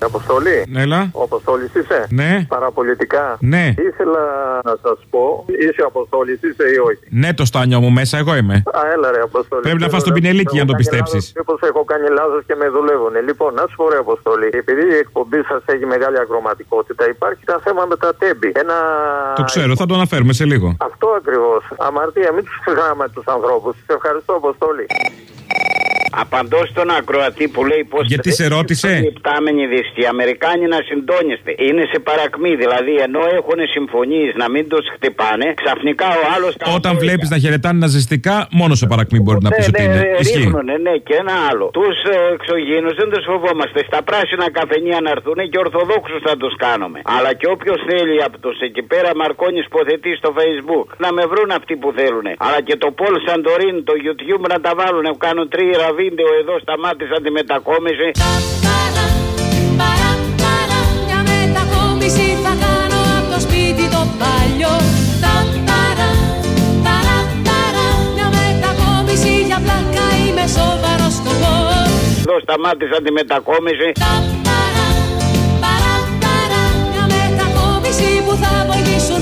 Speaker 18: Αποστολή.
Speaker 17: Έλα.
Speaker 18: Ο Αποστόλης είσαι;
Speaker 17: Ναι.
Speaker 18: Παραπολιτικά.
Speaker 17: Ναι.
Speaker 18: Ήθελα να σας πω, είσαι Αποστόλης, είσαι ή όχι;
Speaker 17: Ναι, το στάνιο μου μέσα, εγώ είμαι.
Speaker 18: Α, έλα ρε Αποστολή.
Speaker 17: Πρέπει να φας τον πινελίκι για να το πιστέψεις.
Speaker 18: Μήπω έχω κάνει λάθος και με δουλεύουν. Λοιπόν, να σου πω ρε Αποστολή, επειδή η εκπομπή σας έχει μεγάλη ακροματικότητα, υπάρχει ένα θέμα με τα τέμπη. Ένα...
Speaker 17: Το ξέρω, θα το αναφέρουμε σε λίγο.
Speaker 18: Αυτό ακριβώς. Αμαρτία, μην τους ξεχνάμε τους ανθρώπους. Σε ευχαριστώ, Αποστόλη.
Speaker 19: Απαντώ στον ακροατή που λέει πώς.
Speaker 17: Γιατί σε ρώτησε;
Speaker 19: Λεπτάμενοι δυστη. Οι Αμερικάνοι να συντόνιστε. Είναι σε παρακμή. Δηλαδή ενώ έχουν συμφωνίες να μην τους χτυπάνε, ξαφνικά ο άλλος.
Speaker 17: Όταν βλέπεις να χαιρετάνε ναζιστικά, μόνο σε παρακμή μπορεί να πεις ότι είναι. Ισχύει.
Speaker 19: Ρίχνουνε, ναι, και ένα άλλο. Τους ε, εξωγήνου δεν τους φοβόμαστε. Στα πράσινα καφενεία να έρθουν και Ορθοδόξους θα τους κάνουμε. Αλλά και όποιος θέλει από τους εκεί πέρα Μαρκόνι ποθετεί στο Facebook να με βρουν αυτοί που θέλουν. Αλλά και το Πολ Σαντορίν, το YouTube να τα βάλουν. Κάνουν τρίρα βίντεο εδώ, σταμάτησαν της μετακόμιση.
Speaker 20: Μια μετακόμιση θα κάνω από το σπίτι το παλιό Τα ταρα, ταρα, ταρα Μια μετακόμιση για πλάκα είμαι σοβαρός σκοπός
Speaker 19: Εδώ σταμάτησαν της μετακόμιση.
Speaker 20: Μια μετακόμιση που θα βοηθήσουν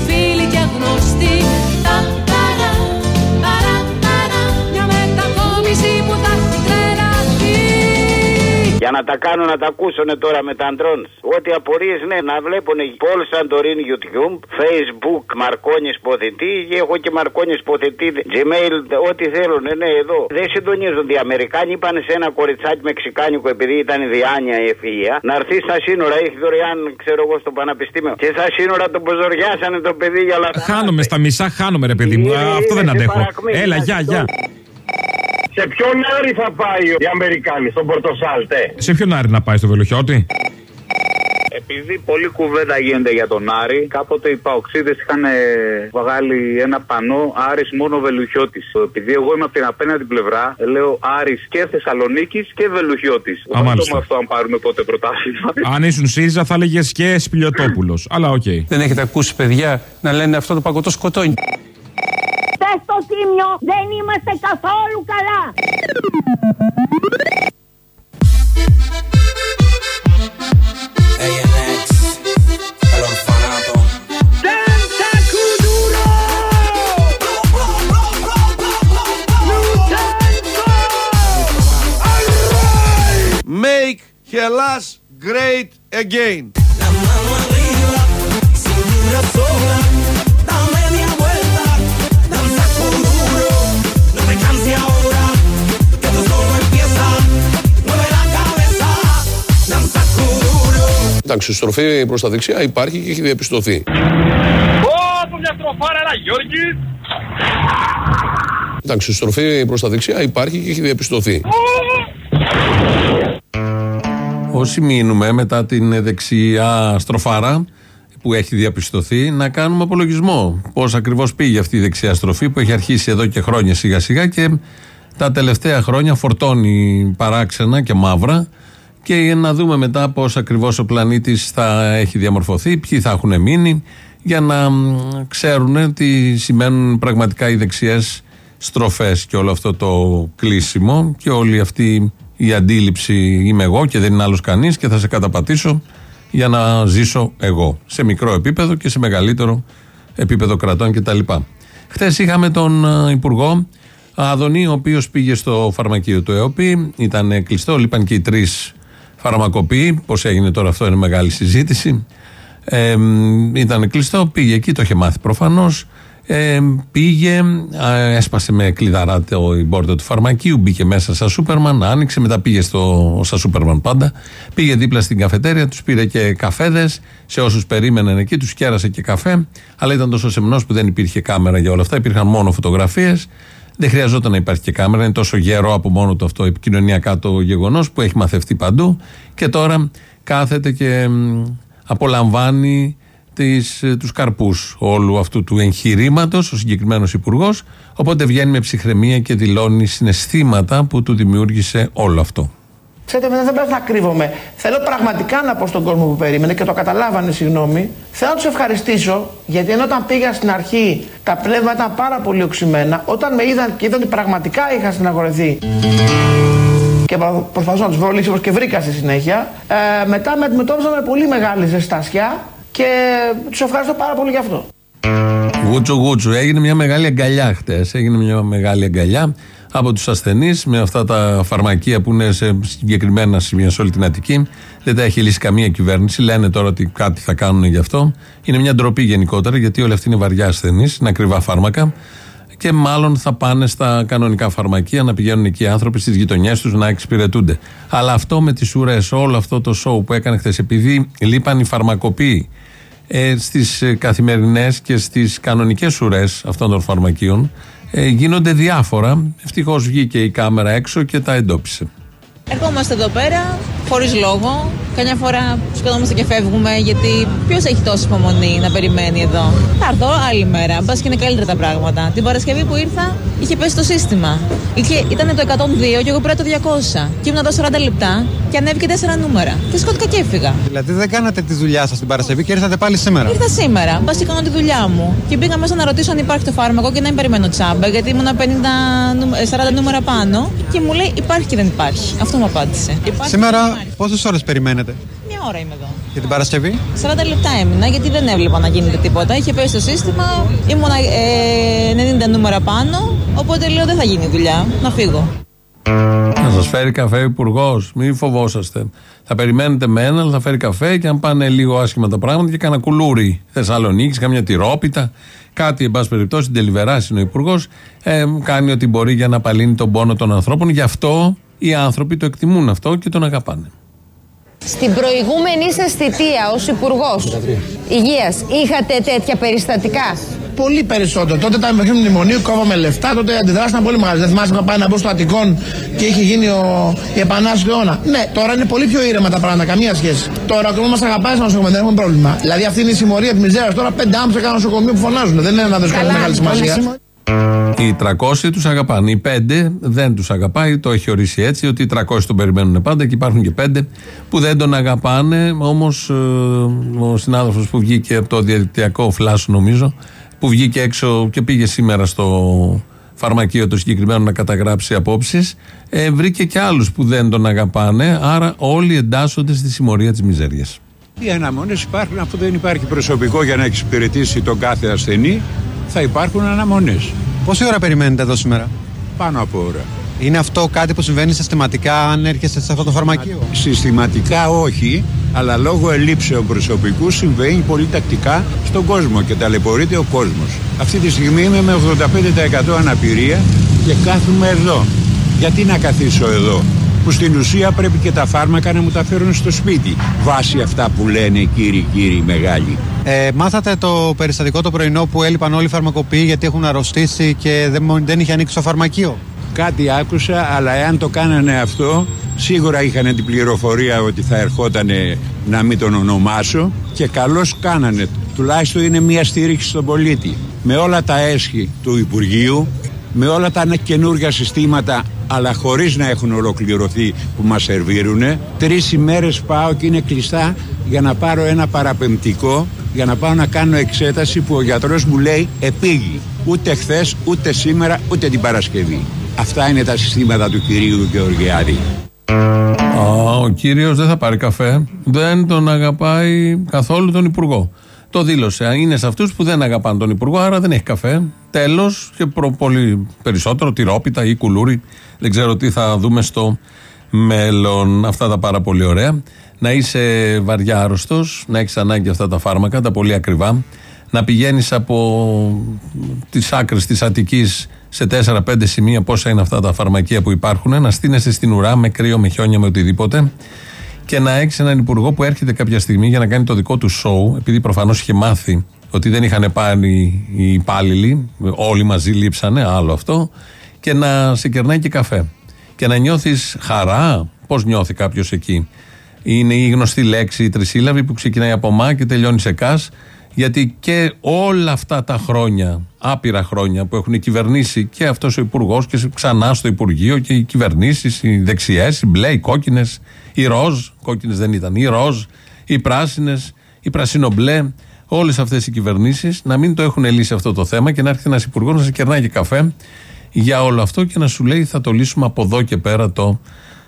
Speaker 19: Για να τα κάνουν να τα ακούσουν τώρα με τα drones. Ό,τι απορίες ναι, να βλέπουν Πολ Σαντορίν YouTube, Facebook Μαρκόνι Ποθετή και έχω και Μαρκόνι Ποθετή, Gmail, ό,τι θέλουν. Ναι, εδώ. Δεν συντονίζονται οι Αμερικάνοι. Είπαν σε ένα κοριτσάκι Μεξικάνικο επειδή ήταν διάνοια η ευφυα να έρθει στα σύνορα. Έχει δωρεάν, ξέρω εγώ, στο πανεπιστήμιο. Και στα σύνορα τον ποζοριάσανε το παιδί για λαθά.
Speaker 17: Χάνομαι στα μισά, χάνομαι ρε παιδί μου.
Speaker 19: Είναι-
Speaker 17: Α, Αυτό δεν
Speaker 19: είναι σε
Speaker 17: αντέχω.
Speaker 19: παρακμή.
Speaker 17: Έλα, γεια, γεια.
Speaker 21: Σε ποιον άρη θα πάει οι Αμερικάνοι, στον Πορτοσάλτε.
Speaker 17: Σε ποιον Άρη να πάει στο Βελοχιώτη;
Speaker 22: Επειδή πολλή κουβέντα γίνεται για τον Άρη, κάποτε οι Παοξίδες είχαν ε, βγάλει ένα πανό Άρης μόνο Βελουχιώτης. Επειδή εγώ είμαι από την απέναντι πλευρά, λέω Άρης και Θεσσαλονίκης και Βελουχιώτης.
Speaker 17: Α, μάλιστα.
Speaker 22: με αυτό αν πάρουμε ποτέ πρωτάθλημα.
Speaker 17: Αν ήσουν ΣΥΡΙΖΑ θα έλεγες και Σπηλιοτόπουλος. Αλλά οκ.
Speaker 23: Δεν έχετε ακούσει παιδιά να λένε αυτό το παγωτό σκοτώνει.
Speaker 24: Πες στο τίμιο, δεν είμαστε καθόλου καλά.
Speaker 1: El orfanato.
Speaker 13: Make Hellas great again.
Speaker 9: Εντάξει, στροφή προς τα δεξιά υπάρχει και έχει διαπιστωθεί.
Speaker 21: Ω, μια στροφάρα, ένα Γιώργη.
Speaker 9: Εντάξει, στροφή προς τα δεξιά υπάρχει και έχει διαπιστωθεί.
Speaker 2: Όσοι μείνουμε μετά την δεξιά στροφάρα που έχει διαπιστωθεί, να κάνουμε απολογισμό. Πώς ακριβώς πήγε αυτή η δεξιά στροφή που έχει αρχίσει εδώ και χρόνια σιγά σιγά και τα τελευταία χρόνια φορτώνει παράξενα και μαύρα. Και να δούμε μετά πώς ακριβώς ο πλανήτης θα έχει διαμορφωθεί, ποιοι θα έχουν μείνει, για να μ, ξέρουν τι σημαίνουν πραγματικά οι δεξιές στροφές και όλο αυτό το κλείσιμο και όλη αυτή η αντίληψη είμαι εγώ και δεν είναι άλλος κανείς και θα σε καταπατήσω για να ζήσω εγώ. Σε μικρό επίπεδο και σε μεγαλύτερο επίπεδο κρατών κτλ. Χθες είχαμε τον ε, Υπουργό Άδωνη, ο οποίος πήγε στο φαρμακείο του ΕΟΠΗ, ήταν κλειστό, λείπαν και οι τρεις φαρμακοποιοί. Πώς έγινε τώρα αυτό είναι μεγάλη συζήτηση. Ε, ήταν κλειστό, πήγε εκεί, το είχε μάθει προφανώς. Ε, πήγε, α, έσπασε με κλειδαρά το η μπόρτα του φαρμακείου, μπήκε μέσα σαν Σούπερμαν, άνοιξε, μετά πήγε στο, σαν Σούπερμαν πάντα. Πήγε δίπλα στην καφετέρια, τους πήρε και καφέδες. Σε όσους περίμεναν εκεί, τους κέρασε και καφέ. Αλλά ήταν τόσο σεμνός που δεν υπήρχε κάμερα για όλα αυτά, υπήρχαν μόνο φωτογραφίες. Δεν χρειαζόταν να υπάρχει και κάμερα, είναι τόσο γερό από μόνο το αυτό επικοινωνιακά το γεγονός που έχει μαθευτεί παντού. Και τώρα κάθεται και μ, απολαμβάνει τις, ε, τους καρπούς όλου αυτού του εγχειρήματος, ο συγκεκριμένος υπουργός. Οπότε βγαίνει με ψυχραιμία και δηλώνει συναισθήματα που του δημιούργησε όλο αυτό.
Speaker 11: Ξέρετε, μετά δεν πρέπει να κρύβομαι. Θέλω πραγματικά να πω στον κόσμο που περίμενε και το καταλάβανε, συγγνώμη. Θέλω να τους ευχαριστήσω γιατί ενώ όταν πήγα στην αρχή τα πνεύματα ήταν πάρα πολύ οξυμένα, όταν με είδαν και είδαν ότι πραγματικά είχα στεναχωρεθεί και προ- προσπαθούσα να τους βρω λύση όπως και βρήκα στη συνέχεια, ε, μετά με αντιμετώπισαν με πολύ μεγάλη ζεστασιά και τους ευχαριστώ πάρα πολύ γι' αυτό.
Speaker 2: Γούτσου γούτσου. Έγινε μια μεγάλη αγκαλιά χτες. Έγινε μια μεγάλη αγκαλιά από τους ασθενείς με αυτά τα φαρμακεία που είναι σε συγκεκριμένα σημεία σε όλη την Αττική. Δεν τα έχει λύσει καμία κυβέρνηση. Λένε τώρα ότι κάτι θα κάνουν γι' αυτό. Είναι μια ντροπή γενικότερα γιατί όλοι αυτοί είναι βαριά ασθενείς, είναι ακριβά φάρμακα. Και μάλλον θα πάνε στα κανονικά φαρμακεία να πηγαίνουν εκεί οι άνθρωποι στις γειτονιές τους να εξυπηρετούνται. Αλλά αυτό με τις ουρές, όλο αυτό το σοου που έκανε χθες, επειδή λείπαν οι φαρμακοποιοί ε, στις ε, καθημερινές και στις κανονικές ουρές αυτών των φαρμακείων ε, γίνονται διάφορα. Ευτυχώς βγήκε η κάμερα έξω και τα εντόπισε.
Speaker 25: Ερχόμαστε εδώ πέρα χωρίς λόγο. Καμιά φορά σκοτώμαστε και φεύγουμε γιατί ποιος έχει τόση υπομονή να περιμένει εδώ; Θα έρθω άλλη μέρα. Μπας και είναι καλύτερα τα πράγματα. Την Παρασκευή που ήρθα είχε πέσει το σύστημα. Είχε, ήταν το 102 και εγώ πήρα το 200. Και ήμουν εδώ 40 λεπτά και ανέβηκε 4 νούμερα. Και σκότηκα και έφυγα.
Speaker 26: Δηλαδή δεν κάνατε τη δουλειά σας την Παρασκευή και ήρθατε πάλι σήμερα;
Speaker 25: Ήρθα σήμερα, μπας και κάνω τη δουλειά μου. Και πήγα μέσα να ρωτήσω αν υπάρχει το φάρμακο και να μην περιμένω τσάμπα, γιατί ήμουν 50, νου- ε, 40 νούμερα πάνω. Και μου λέει υπάρχει και δεν υπάρχει. Αυτό μου απάντησε. Υπάρχει
Speaker 26: Σήμερα πόσες ώρες περιμένετε;
Speaker 25: Μια ώρα είμαι εδώ.
Speaker 26: για την Παρασκευή;
Speaker 25: 40 λεπτά έμεινα γιατί δεν έβλεπα να γίνεται τίποτα. Είχε πέσει το σύστημα, ήμουνα ε, 90 νούμερα πάνω. Οπότε λέω δεν θα γίνει δουλειά. Να φύγω.
Speaker 2: Να σας φέρει καφέ ο υπουργός. Μην φοβόσαστε. Θα περιμένετε με ένα, αλλά θα φέρει καφέ και αν πάνε λίγο άσχημα τα πράγματα και κανένα κουλούρι Θεσσαλονίκης, καμιά τυρόπιτα, κάτι εν πάση περιπτώσει. Την Τελιβεράς είναι ο υπουργός. Ε, κάνει ό,τι μπορεί για να απαλύνει τον πόνο των ανθρώπων. Γι' αυτό οι άνθρωποι το εκτιμούν αυτό και τον αγαπάνε.
Speaker 27: Στην προηγούμενη σας θητεία ως Υπουργός Υγείας είχατε τέτοια περιστατικά;
Speaker 11: Πολύ περισσότερο. Τότε τα μέχρι μνημονίου κόβαμε λεφτά, τότε αντιδράσαν πολύ μεγάλε. Δεν θυμάσαι να πάει να μπω στο Αττικόν και είχε γίνει ο... η επανάσταση του αιώνα. Ναι, τώρα είναι πολύ πιο ήρεμα τα πράγματα, καμία σχέση. Τώρα ακόμα μας αγαπάει στο νοσοκομείο, δεν έχουμε πρόβλημα. Δηλαδή αυτή είναι η συμμορία της μιζέρας. Τώρα πέντε άμψα σε ένα νοσοκομείο που φωνάζουν. Δεν είναι να δεν σκέφτονται μεγάλη σημασία.
Speaker 2: Οι 300 τους αγαπάνε. Οι 5 δεν τους αγαπάει. Το έχει ορίσει έτσι ότι οι 300 τον περιμένουν πάντα και υπάρχουν και 5 που δεν τον αγαπάνε. Όμως ο συνάδελφος που βγήκε από το διαδικτυακό φλάσ, νομίζω, που βγήκε έξω και πήγε σήμερα στο φαρμακείο το συγκεκριμένο να καταγράψει απόψεις, ε, βρήκε και άλλους που δεν τον αγαπάνε. Άρα όλοι εντάσσονται στη συμμορία της μιζέριας.
Speaker 28: Οι αναμονές υπάρχουν αφού δεν υπάρχει προσωπικό για να εξυπηρετήσει τον κάθε ασθενή. Θα υπάρχουν αναμονές.
Speaker 26: Πόση ώρα περιμένετε εδώ σήμερα;
Speaker 28: Πάνω από ώρα.
Speaker 26: Είναι αυτό κάτι που συμβαίνει συστηματικά αν έρχεσαι σε αυτό το φαρμακείο;
Speaker 28: Συστηματικά όχι, αλλά λόγω ελλείψεων προσωπικού συμβαίνει πολύ τακτικά στον κόσμο και ταλαιπωρείται ο κόσμος. Αυτή τη στιγμή είμαι με 85% αναπηρία και κάθομαι εδώ. Γιατί να καθίσω εδώ, που στην ουσία πρέπει και τα φάρμακα να μου τα φέρουν στο σπίτι, βάσει αυτά που λένε κύριοι κύριοι μεγάλοι.
Speaker 26: Ε, μάθατε το περιστατικό το πρωινό που έλειπαν όλοι οι φαρμακοποιοί γιατί έχουν αρρωστήσει και δεν, δεν είχε ανοίξει το φαρμακείο;
Speaker 28: Κάτι άκουσα, αλλά εάν το κάνανε αυτό, σίγουρα είχαν την πληροφορία ότι θα ερχόταν να μην τον ονομάσω και καλώς κάνανε. Τουλάχιστον είναι μια στήριξη στον πολίτη. Με όλα τα έσχη του Υπουργείου, με όλα τα καινούργια συστήματα, αλλά χωρίς να έχουν ολοκληρωθεί που μας σερβίρουνε, τρεις ημέρες πάω και είναι κλειστά για να πάρω ένα παραπεμπτικό, για να πάω να κάνω εξέταση που ο γιατρός μου λέει επίγει. Ούτε χθες, ούτε σήμερα, ούτε την Παρασκευή. Αυτά είναι τα συστήματα του κυρίου Γεωργιάδη.
Speaker 2: Α, ο κύριος δεν θα πάρει καφέ. Δεν τον αγαπάει καθόλου τον Υπουργό. Το δήλωσε. Είναι σε αυτούς που δεν αγαπάνε τον Υπουργό, άρα δεν έχει καφέ. Τέλος και προ, πολύ περισσότερο τυρόπιτα ή κουλούρι. Δεν ξέρω τι θα δούμε στο μέλλον. Αυτά τα πάρα πολύ ωραία. να είσαι βαριά άρρωστος, να έχεις ανάγκη αυτά τα φάρμακα, τα πολύ ακριβά, να πηγαίνεις από τις άκρες της Αττικής σε 4-5 σημεία, πόσα είναι αυτά τα φαρμακεία που υπάρχουν, να στείνεσαι στην ουρά με κρύο, με χιόνια, με οτιδήποτε και να έχει έναν υπουργό που έρχεται κάποια στιγμή για να κάνει το δικό του σοου, επειδή προφανώς είχε μάθει ότι δεν είχαν πάρει οι υπάλληλοι, όλοι μαζί λείψανε, άλλο αυτό, και να σε κερνάει και καφέ. Και να νιώθεις χαρά, πώς νιώθει κάποιος εκεί; Είναι η γνωστή λέξη, η τρισύλλαβη που ξεκινάει από μα και τελειώνει σε κας, γιατί και όλα αυτά τα χρόνια, άπειρα χρόνια που έχουν κυβερνήσει και αυτός ο υπουργός και ξανά στο Υπουργείο και οι κυβερνήσεις, οι δεξιές, οι μπλε, οι κόκκινες, οι ροζ, κόκκινες δεν ήταν, οι ροζ, οι πράσινες, οι πρασινομπλε, όλες αυτές οι κυβερνήσεις να μην το έχουν λύσει αυτό το θέμα και να έρθει ένας υπουργός να σε κερνάει και καφέ για όλο αυτό και να σου λέει θα το λύσουμε από εδώ και πέρα το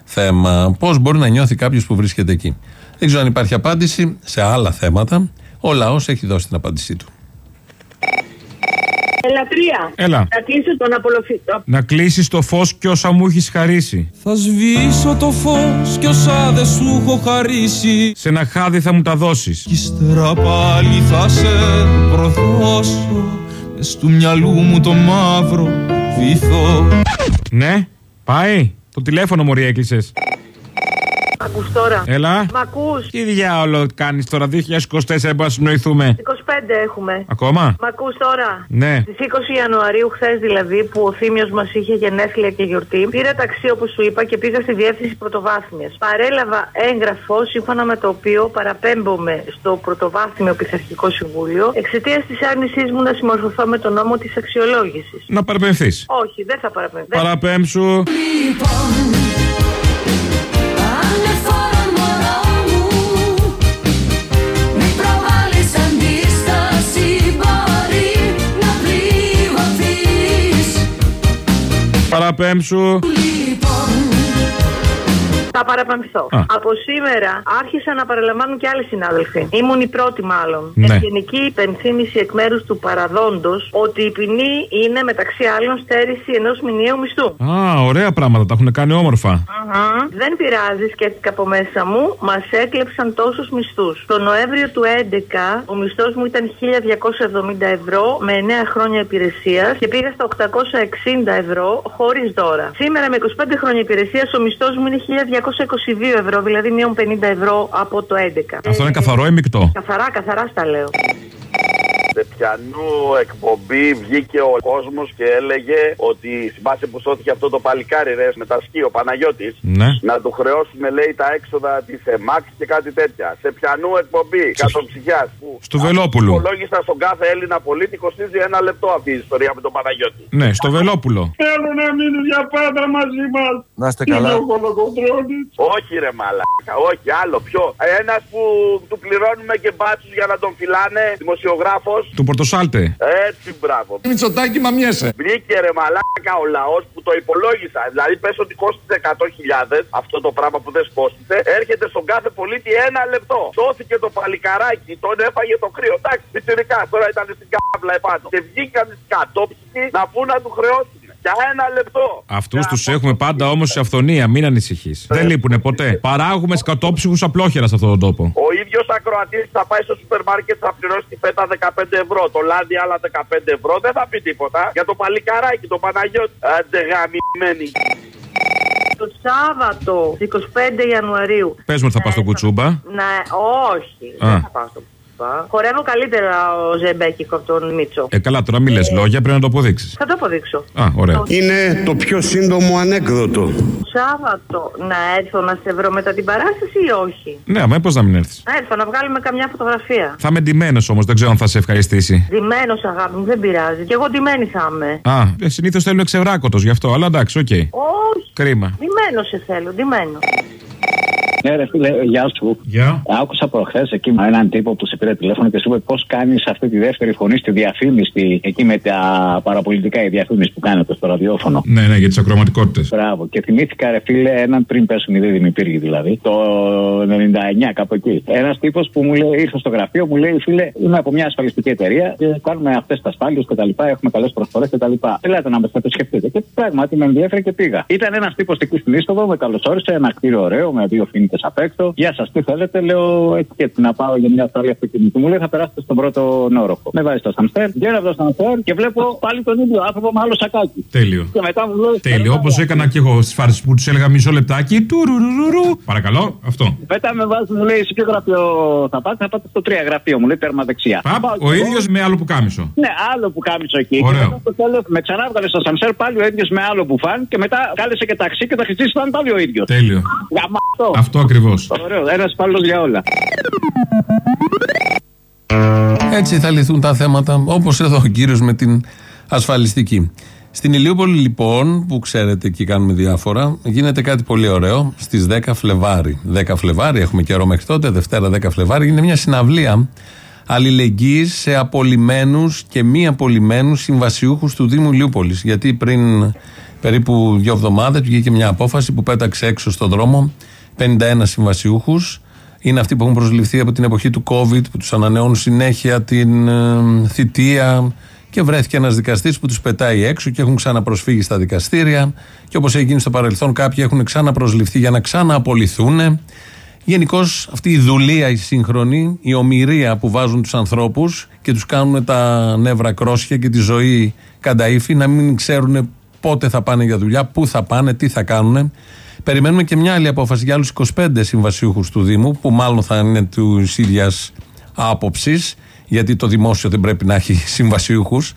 Speaker 2: θέμα. Πώς μπορεί να νιώθει κάποιος που βρίσκεται εκεί. Δεν ξέρω αν υπάρχει απάντηση σε άλλα θέματα. Ο λαός έχει δώσει την απάντησή του.
Speaker 29: Ελατρεία.
Speaker 17: Έλα.
Speaker 29: Να κλείσω τον απολοφητό.
Speaker 17: Να κλείσεις το φως και όσα μου έχεις χαρίσει.
Speaker 30: Θα σβήσω το φως κι όσα δεν σου έχω χαρίσει
Speaker 17: Σε ένα χάδι θα μου τα δώσεις.
Speaker 30: Κι ύστερα πάλι θα σε προδώσω Μες του μυαλού μου το μαύρο βυθό
Speaker 17: Ναι, πάει. Το τηλέφωνο μωρή έκλεισες.
Speaker 29: Ακούς τώρα;
Speaker 17: Έλα.
Speaker 29: Μ' ακούς;
Speaker 17: Τι διάολο κάνεις τώρα, 2024 δεν να συνοηθούμε.
Speaker 29: 25 έχουμε.
Speaker 17: Ακόμα;
Speaker 29: Μ' ακούς τώρα;
Speaker 17: Ναι.
Speaker 29: Στις 20 Ιανουαρίου, χθες δηλαδή, που ο Θήμιο μας είχε γενέθλια και γιορτή, πήρα ταξί όπως σου είπα και πήγα στη διεύθυνση πρωτοβάθμιας. Παρέλαβα έγγραφο σύμφωνα με το οποίο παραπέμπομαι στο πρωτοβάθμιο πειθαρχικό συμβούλιο εξαιτίας της άρνησής μου να συμμορφωθώ με τον νόμο της αξιολόγησης.
Speaker 17: Να παραπεμφθείς.
Speaker 29: Όχι, δεν θα παραπέμψω.
Speaker 17: Παραπέμψου.
Speaker 31: Ανεφόρον
Speaker 17: Παραπέμψου.
Speaker 29: Θα παραπαμφθώ.
Speaker 17: Α.
Speaker 29: Από σήμερα άρχισαν να παραλαμβάνουν και άλλοι συνάδελφοι. Ήμουν η πρώτη μάλλον.
Speaker 17: Ναι.
Speaker 29: Ευγενική υπενθύμηση εκ μέρους του παραδόντος ότι η ποινή είναι μεταξύ άλλων στέρηση ενός μηνιαίου μισθού.
Speaker 17: Α, ωραία πράγματα, τα έχουν κάνει όμορφα.
Speaker 29: Αχα. Δεν πειράζει, σκέφτηκα από μέσα μου, μας έκλεψαν τόσους μισθούς. Το Νοέμβριο του 2011 ο μισθός μου ήταν 1270 ευρώ με 9 χρόνια υπηρεσίας και πήγα στα 860 ευρώ χωρίς δώρα. Σήμερα με 25 χρόνια υπηρεσίας ο μισθός μου είναι 1222 ευρώ, δηλαδή μείον 50 ευρώ από το 11.
Speaker 17: Αυτό είναι καθαρό ή μεικτό;
Speaker 29: Καθαρά, καθαρά στα λέω.
Speaker 32: Σε πιανού εκπομπή βγήκε ο κόσμος και έλεγε ότι θυμάσαι που σώθηκε αυτό το παλικάρι ρε με τα σκι, ο Παναγιώτης.
Speaker 17: Ναι.
Speaker 32: Να του χρεώσουμε λέει τα έξοδα της ΕΜΑΚ και κάτι τέτοια. Σε πιανού εκπομπή κατοψυχιάς που
Speaker 17: Στο Βελόπουλο.
Speaker 32: υπολόγιστα στον κάθε Έλληνα πολίτη κοστίζει ένα λεπτό αυτή η ιστορία με τον Παναγιώτη.
Speaker 17: Ναι, στο Βελόπουλο.
Speaker 32: Θέλω να μείνει για πάντα μαζί μας.
Speaker 2: Να είστε καλά.
Speaker 32: Όχι ρε μαλάκα, όχι άλλο πιο. Ένας που του πληρώνουμε και μπάτσους για να τον φυλάνε, δημοσιογράφος.
Speaker 17: Του Πορτοσάλτε.
Speaker 32: Έτσι, μπράβο.
Speaker 17: Μητσοτάκι μαμιέσαι.
Speaker 32: Βρήκε ρε μαλάκα ο λαός που το υπολόγισα. Δηλαδή, πες ότι κόστησε 100.000 αυτό το πράγμα που δεν σκόστησε. Έρχεται στον κάθε πολίτη ένα λεπτό. Σώθηκε το παλικαράκι, τον έφαγε το κρύο. Εντάξει, πιτσιρικά τώρα ήταν στην κάβλα επάνω. Και βγήκαν οι κατόψυχοι να πούν να του χρεώσουν. Για ένα λεπτό.
Speaker 17: Αυτούς τους έχουμε πάντα όμως σε αυθονία, μην ανησυχείς. Δεν λείπουν ποτέ. Παράγουμε σκατόψυχου απλόχερα σε αυτόν τον τόπο.
Speaker 32: Ο ίδιο ακροατής θα πάει στο σούπερ μάρκετ, θα πληρώσει τη φέτα 15 ευρώ. Το λάδι άλλα 15 ευρώ. Δεν θα πει τίποτα. Για το παλικαράκι, το Παναγιώτη. Άντε γαμημένη.
Speaker 29: Το Σάββατο 25 Ιανουαρίου.
Speaker 17: Πες μου, θα πα στο κουτσούμπα.
Speaker 29: Ναι, όχι.
Speaker 17: Α.
Speaker 29: Δεν θα πάω στο κουτσουπά. Χορεύω καλύτερα ο Ζεμπέκικο από τον Μίτσο.
Speaker 17: Ε, καλά, τώρα μη λες λόγια, πρέπει να το αποδείξεις.
Speaker 29: Θα το αποδείξω.
Speaker 17: Α, ωραία.
Speaker 33: Είναι το πιο σύντομο ανέκδοτο.
Speaker 29: Σάββατο να έρθω να σε βρω μετά την παράσταση ή όχι;
Speaker 17: Ναι, αμέ πώς να μην έρθεις.
Speaker 29: Να έρθω να βγάλουμε καμιά φωτογραφία.
Speaker 17: Θα είμαι ντυμένος όμως, δεν ξέρω αν θα σε ευχαριστήσει.
Speaker 29: Ντυμένος αγάπη μου, δεν πειράζει. Και εγώ ντυμένη θα είμαι.
Speaker 17: Α, ε, συνήθως θέλουν ξεβράκωτους γι' αυτό, αλλά εντάξει, οκ.
Speaker 29: Όχι.
Speaker 17: Κρίμα.
Speaker 29: Ντυμένο σε θέλω, ντυμένο.
Speaker 34: Ναι, ρε φίλε, γεια σου.
Speaker 17: Γεια.
Speaker 34: Άκουσα προχθές εκεί με έναν τύπο που σε πήρε τηλέφωνο και σου είπε πώς κάνεις αυτή τη δεύτερη φωνή στη διαφήμιση εκεί με τα παραπολιτικά η διαφήμιση που κάνετε στο ραδιόφωνο;
Speaker 17: Ναι, ναι, για τις ακροματικότητες.
Speaker 34: Μπράβο. Και θυμήθηκα, ρε φίλε, έναν πριν πέσουν οι δίδυμοι πύργοι δηλαδή, το 99 κάπου εκεί. Ένας τύπος που μου λέει, ήρθε στο γραφείο, μου λέει, φίλε, είμαι από μια ασφαλιστική εταιρεία και κάνουμε αυτές τι ασφάλειες και τα λοιπά, έχουμε καλές προσφορές και τα λοιπά. Θέλετε να με θα το σκεφτείτε. Και πράγματι με ενδιαφέρει και πήγα. Ήταν ένας τύπος εκεί στην είσοδο, με καλωσόρισε, ένα κτίριο ωραίο, με δύο φοινικέ απ' έξω. Γεια σας, τι θέλετε, λέω έτσι και έτσι να πάω για μια ασφάλεια αυτοκινήτου. Μου λέει θα περάσετε στον πρώτο όροφο. Με βάζει στο σαμστέρ, βγαίνω από το σαμστέρ και βλέπω πάλι τον ίδιο άνθρωπο με άλλο σακάκι.
Speaker 17: Τέλειο.
Speaker 34: Και μετά μου λέει.
Speaker 17: Τέλειο, όπως έκανα και εγώ στις φάρε που τους έλεγα μισό λεπτάκι. Τουρουρουρουρου. Παρακαλώ, αυτό.
Speaker 34: Μετά με βάζει, μου λέει σε ποιο γραφείο θα πάτε, θα πάτε στο 3 γραφείο. Μου λέει τέρμα δεξιά.
Speaker 17: Παπ,
Speaker 34: Πάω
Speaker 17: ο
Speaker 34: κι εγώ.
Speaker 17: ίδιος με άλλο που κάμισο.
Speaker 34: Ναι, άλλο που κάμισο εκεί.
Speaker 17: Ωραίο.
Speaker 34: Και μετά στο τέλος με ξανά έβγαλε στο σαμσέρ πάλι ο ίδιος με άλλο μπουφάν και μετά κάλεσε και ταξί και τα χρυσή ήταν πάλι ο ίδιος.
Speaker 17: Τέλειο.
Speaker 34: Γαμάτο.
Speaker 17: Αυτό ακριβώς.
Speaker 34: Ωραίο, ένας πάλι για όλα.
Speaker 2: Έτσι θα λυθούν τα θέματα, όπως εδώ ο κύριος με την ασφαλιστική. Στην Ηλιούπολη, λοιπόν, που ξέρετε εκεί κάνουμε διάφορα, γίνεται κάτι πολύ ωραίο στις 10 Φλεβάρι. 10 Φλεβάρι, έχουμε καιρό μέχρι τότε, Δευτέρα 10 Φλεβάρι, γίνεται μια συναυλία αλληλεγγύης σε απολυμμένου και μη απολυμμένου συμβασιούχους του Δήμου Ηλιούπολης. Γιατί πριν περίπου δύο εβδομάδες βγήκε μια απόφαση που πέταξε έξω στον δρόμο 51 συμβασιούχους. Είναι αυτοί που έχουν προσληφθεί από την εποχή του COVID, που τους ανανεώνουν συνέχεια την ε, θητεία και βρέθηκε ένας δικαστής που τους πετάει έξω και έχουν ξαναπροσφύγει στα δικαστήρια. Και όπως έχει γίνει στο παρελθόν, κάποιοι έχουν ξαναπροσληφθεί για να ξανααπολυθούν. Γενικώς αυτή η δουλεία η σύγχρονη, η ομοιρία που βάζουν τους ανθρώπους και τους κάνουν τα νεύρα κρόσια και τη ζωή κανταήφη να μην ξέρουν πότε θα πάνε για δουλειά, πού θα πάνε, τι θα κάνουν. Περιμένουμε και μια άλλη απόφαση για άλλους 25 συμβασιούχους του Δήμου, που μάλλον θα είναι της ίδιας άποψης, γιατί το δημόσιο δεν πρέπει να έχει [LAUGHS] συμβασιούχους.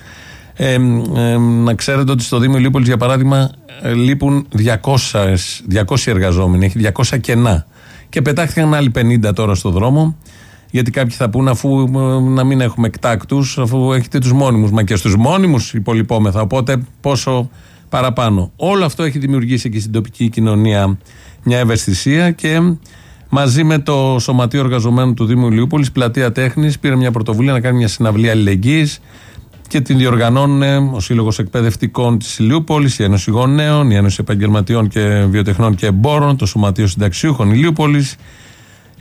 Speaker 2: Ε, ε, να ξέρετε ότι στο Δήμο Ηλιούπολης για παράδειγμα ε, λείπουν 200, 200 εργαζόμενοι, έχει 200 κενά και πετάχτηκαν άλλοι 50 τώρα στο δρόμο γιατί κάποιοι θα πούν αφού ε, να μην έχουμε εκτάκτους αφού έχετε τους μόνιμους μα και στους μόνιμους υπολοιπόμεθα οπότε πόσο παραπάνω. Όλο αυτό έχει δημιουργήσει και στην τοπική κοινωνία μια ευαισθησία και μαζί με το Σωματείο Εργαζομένων του Δήμου Ηλιούπολης Πλατεία Τέχνης πήρε μια πρωτοβουλία να κάνει μια συναυλία αλληλεγγύης και την διοργανώνουν ο Σύλλογος Εκπαιδευτικών της Ηλιούπολης, η Ένωση Γονέων, η Ένωση Επαγγελματιών και Βιοτεχνών και Εμπόρων, το Σωματείο Συνταξιούχων Ηλιούπολης, ε,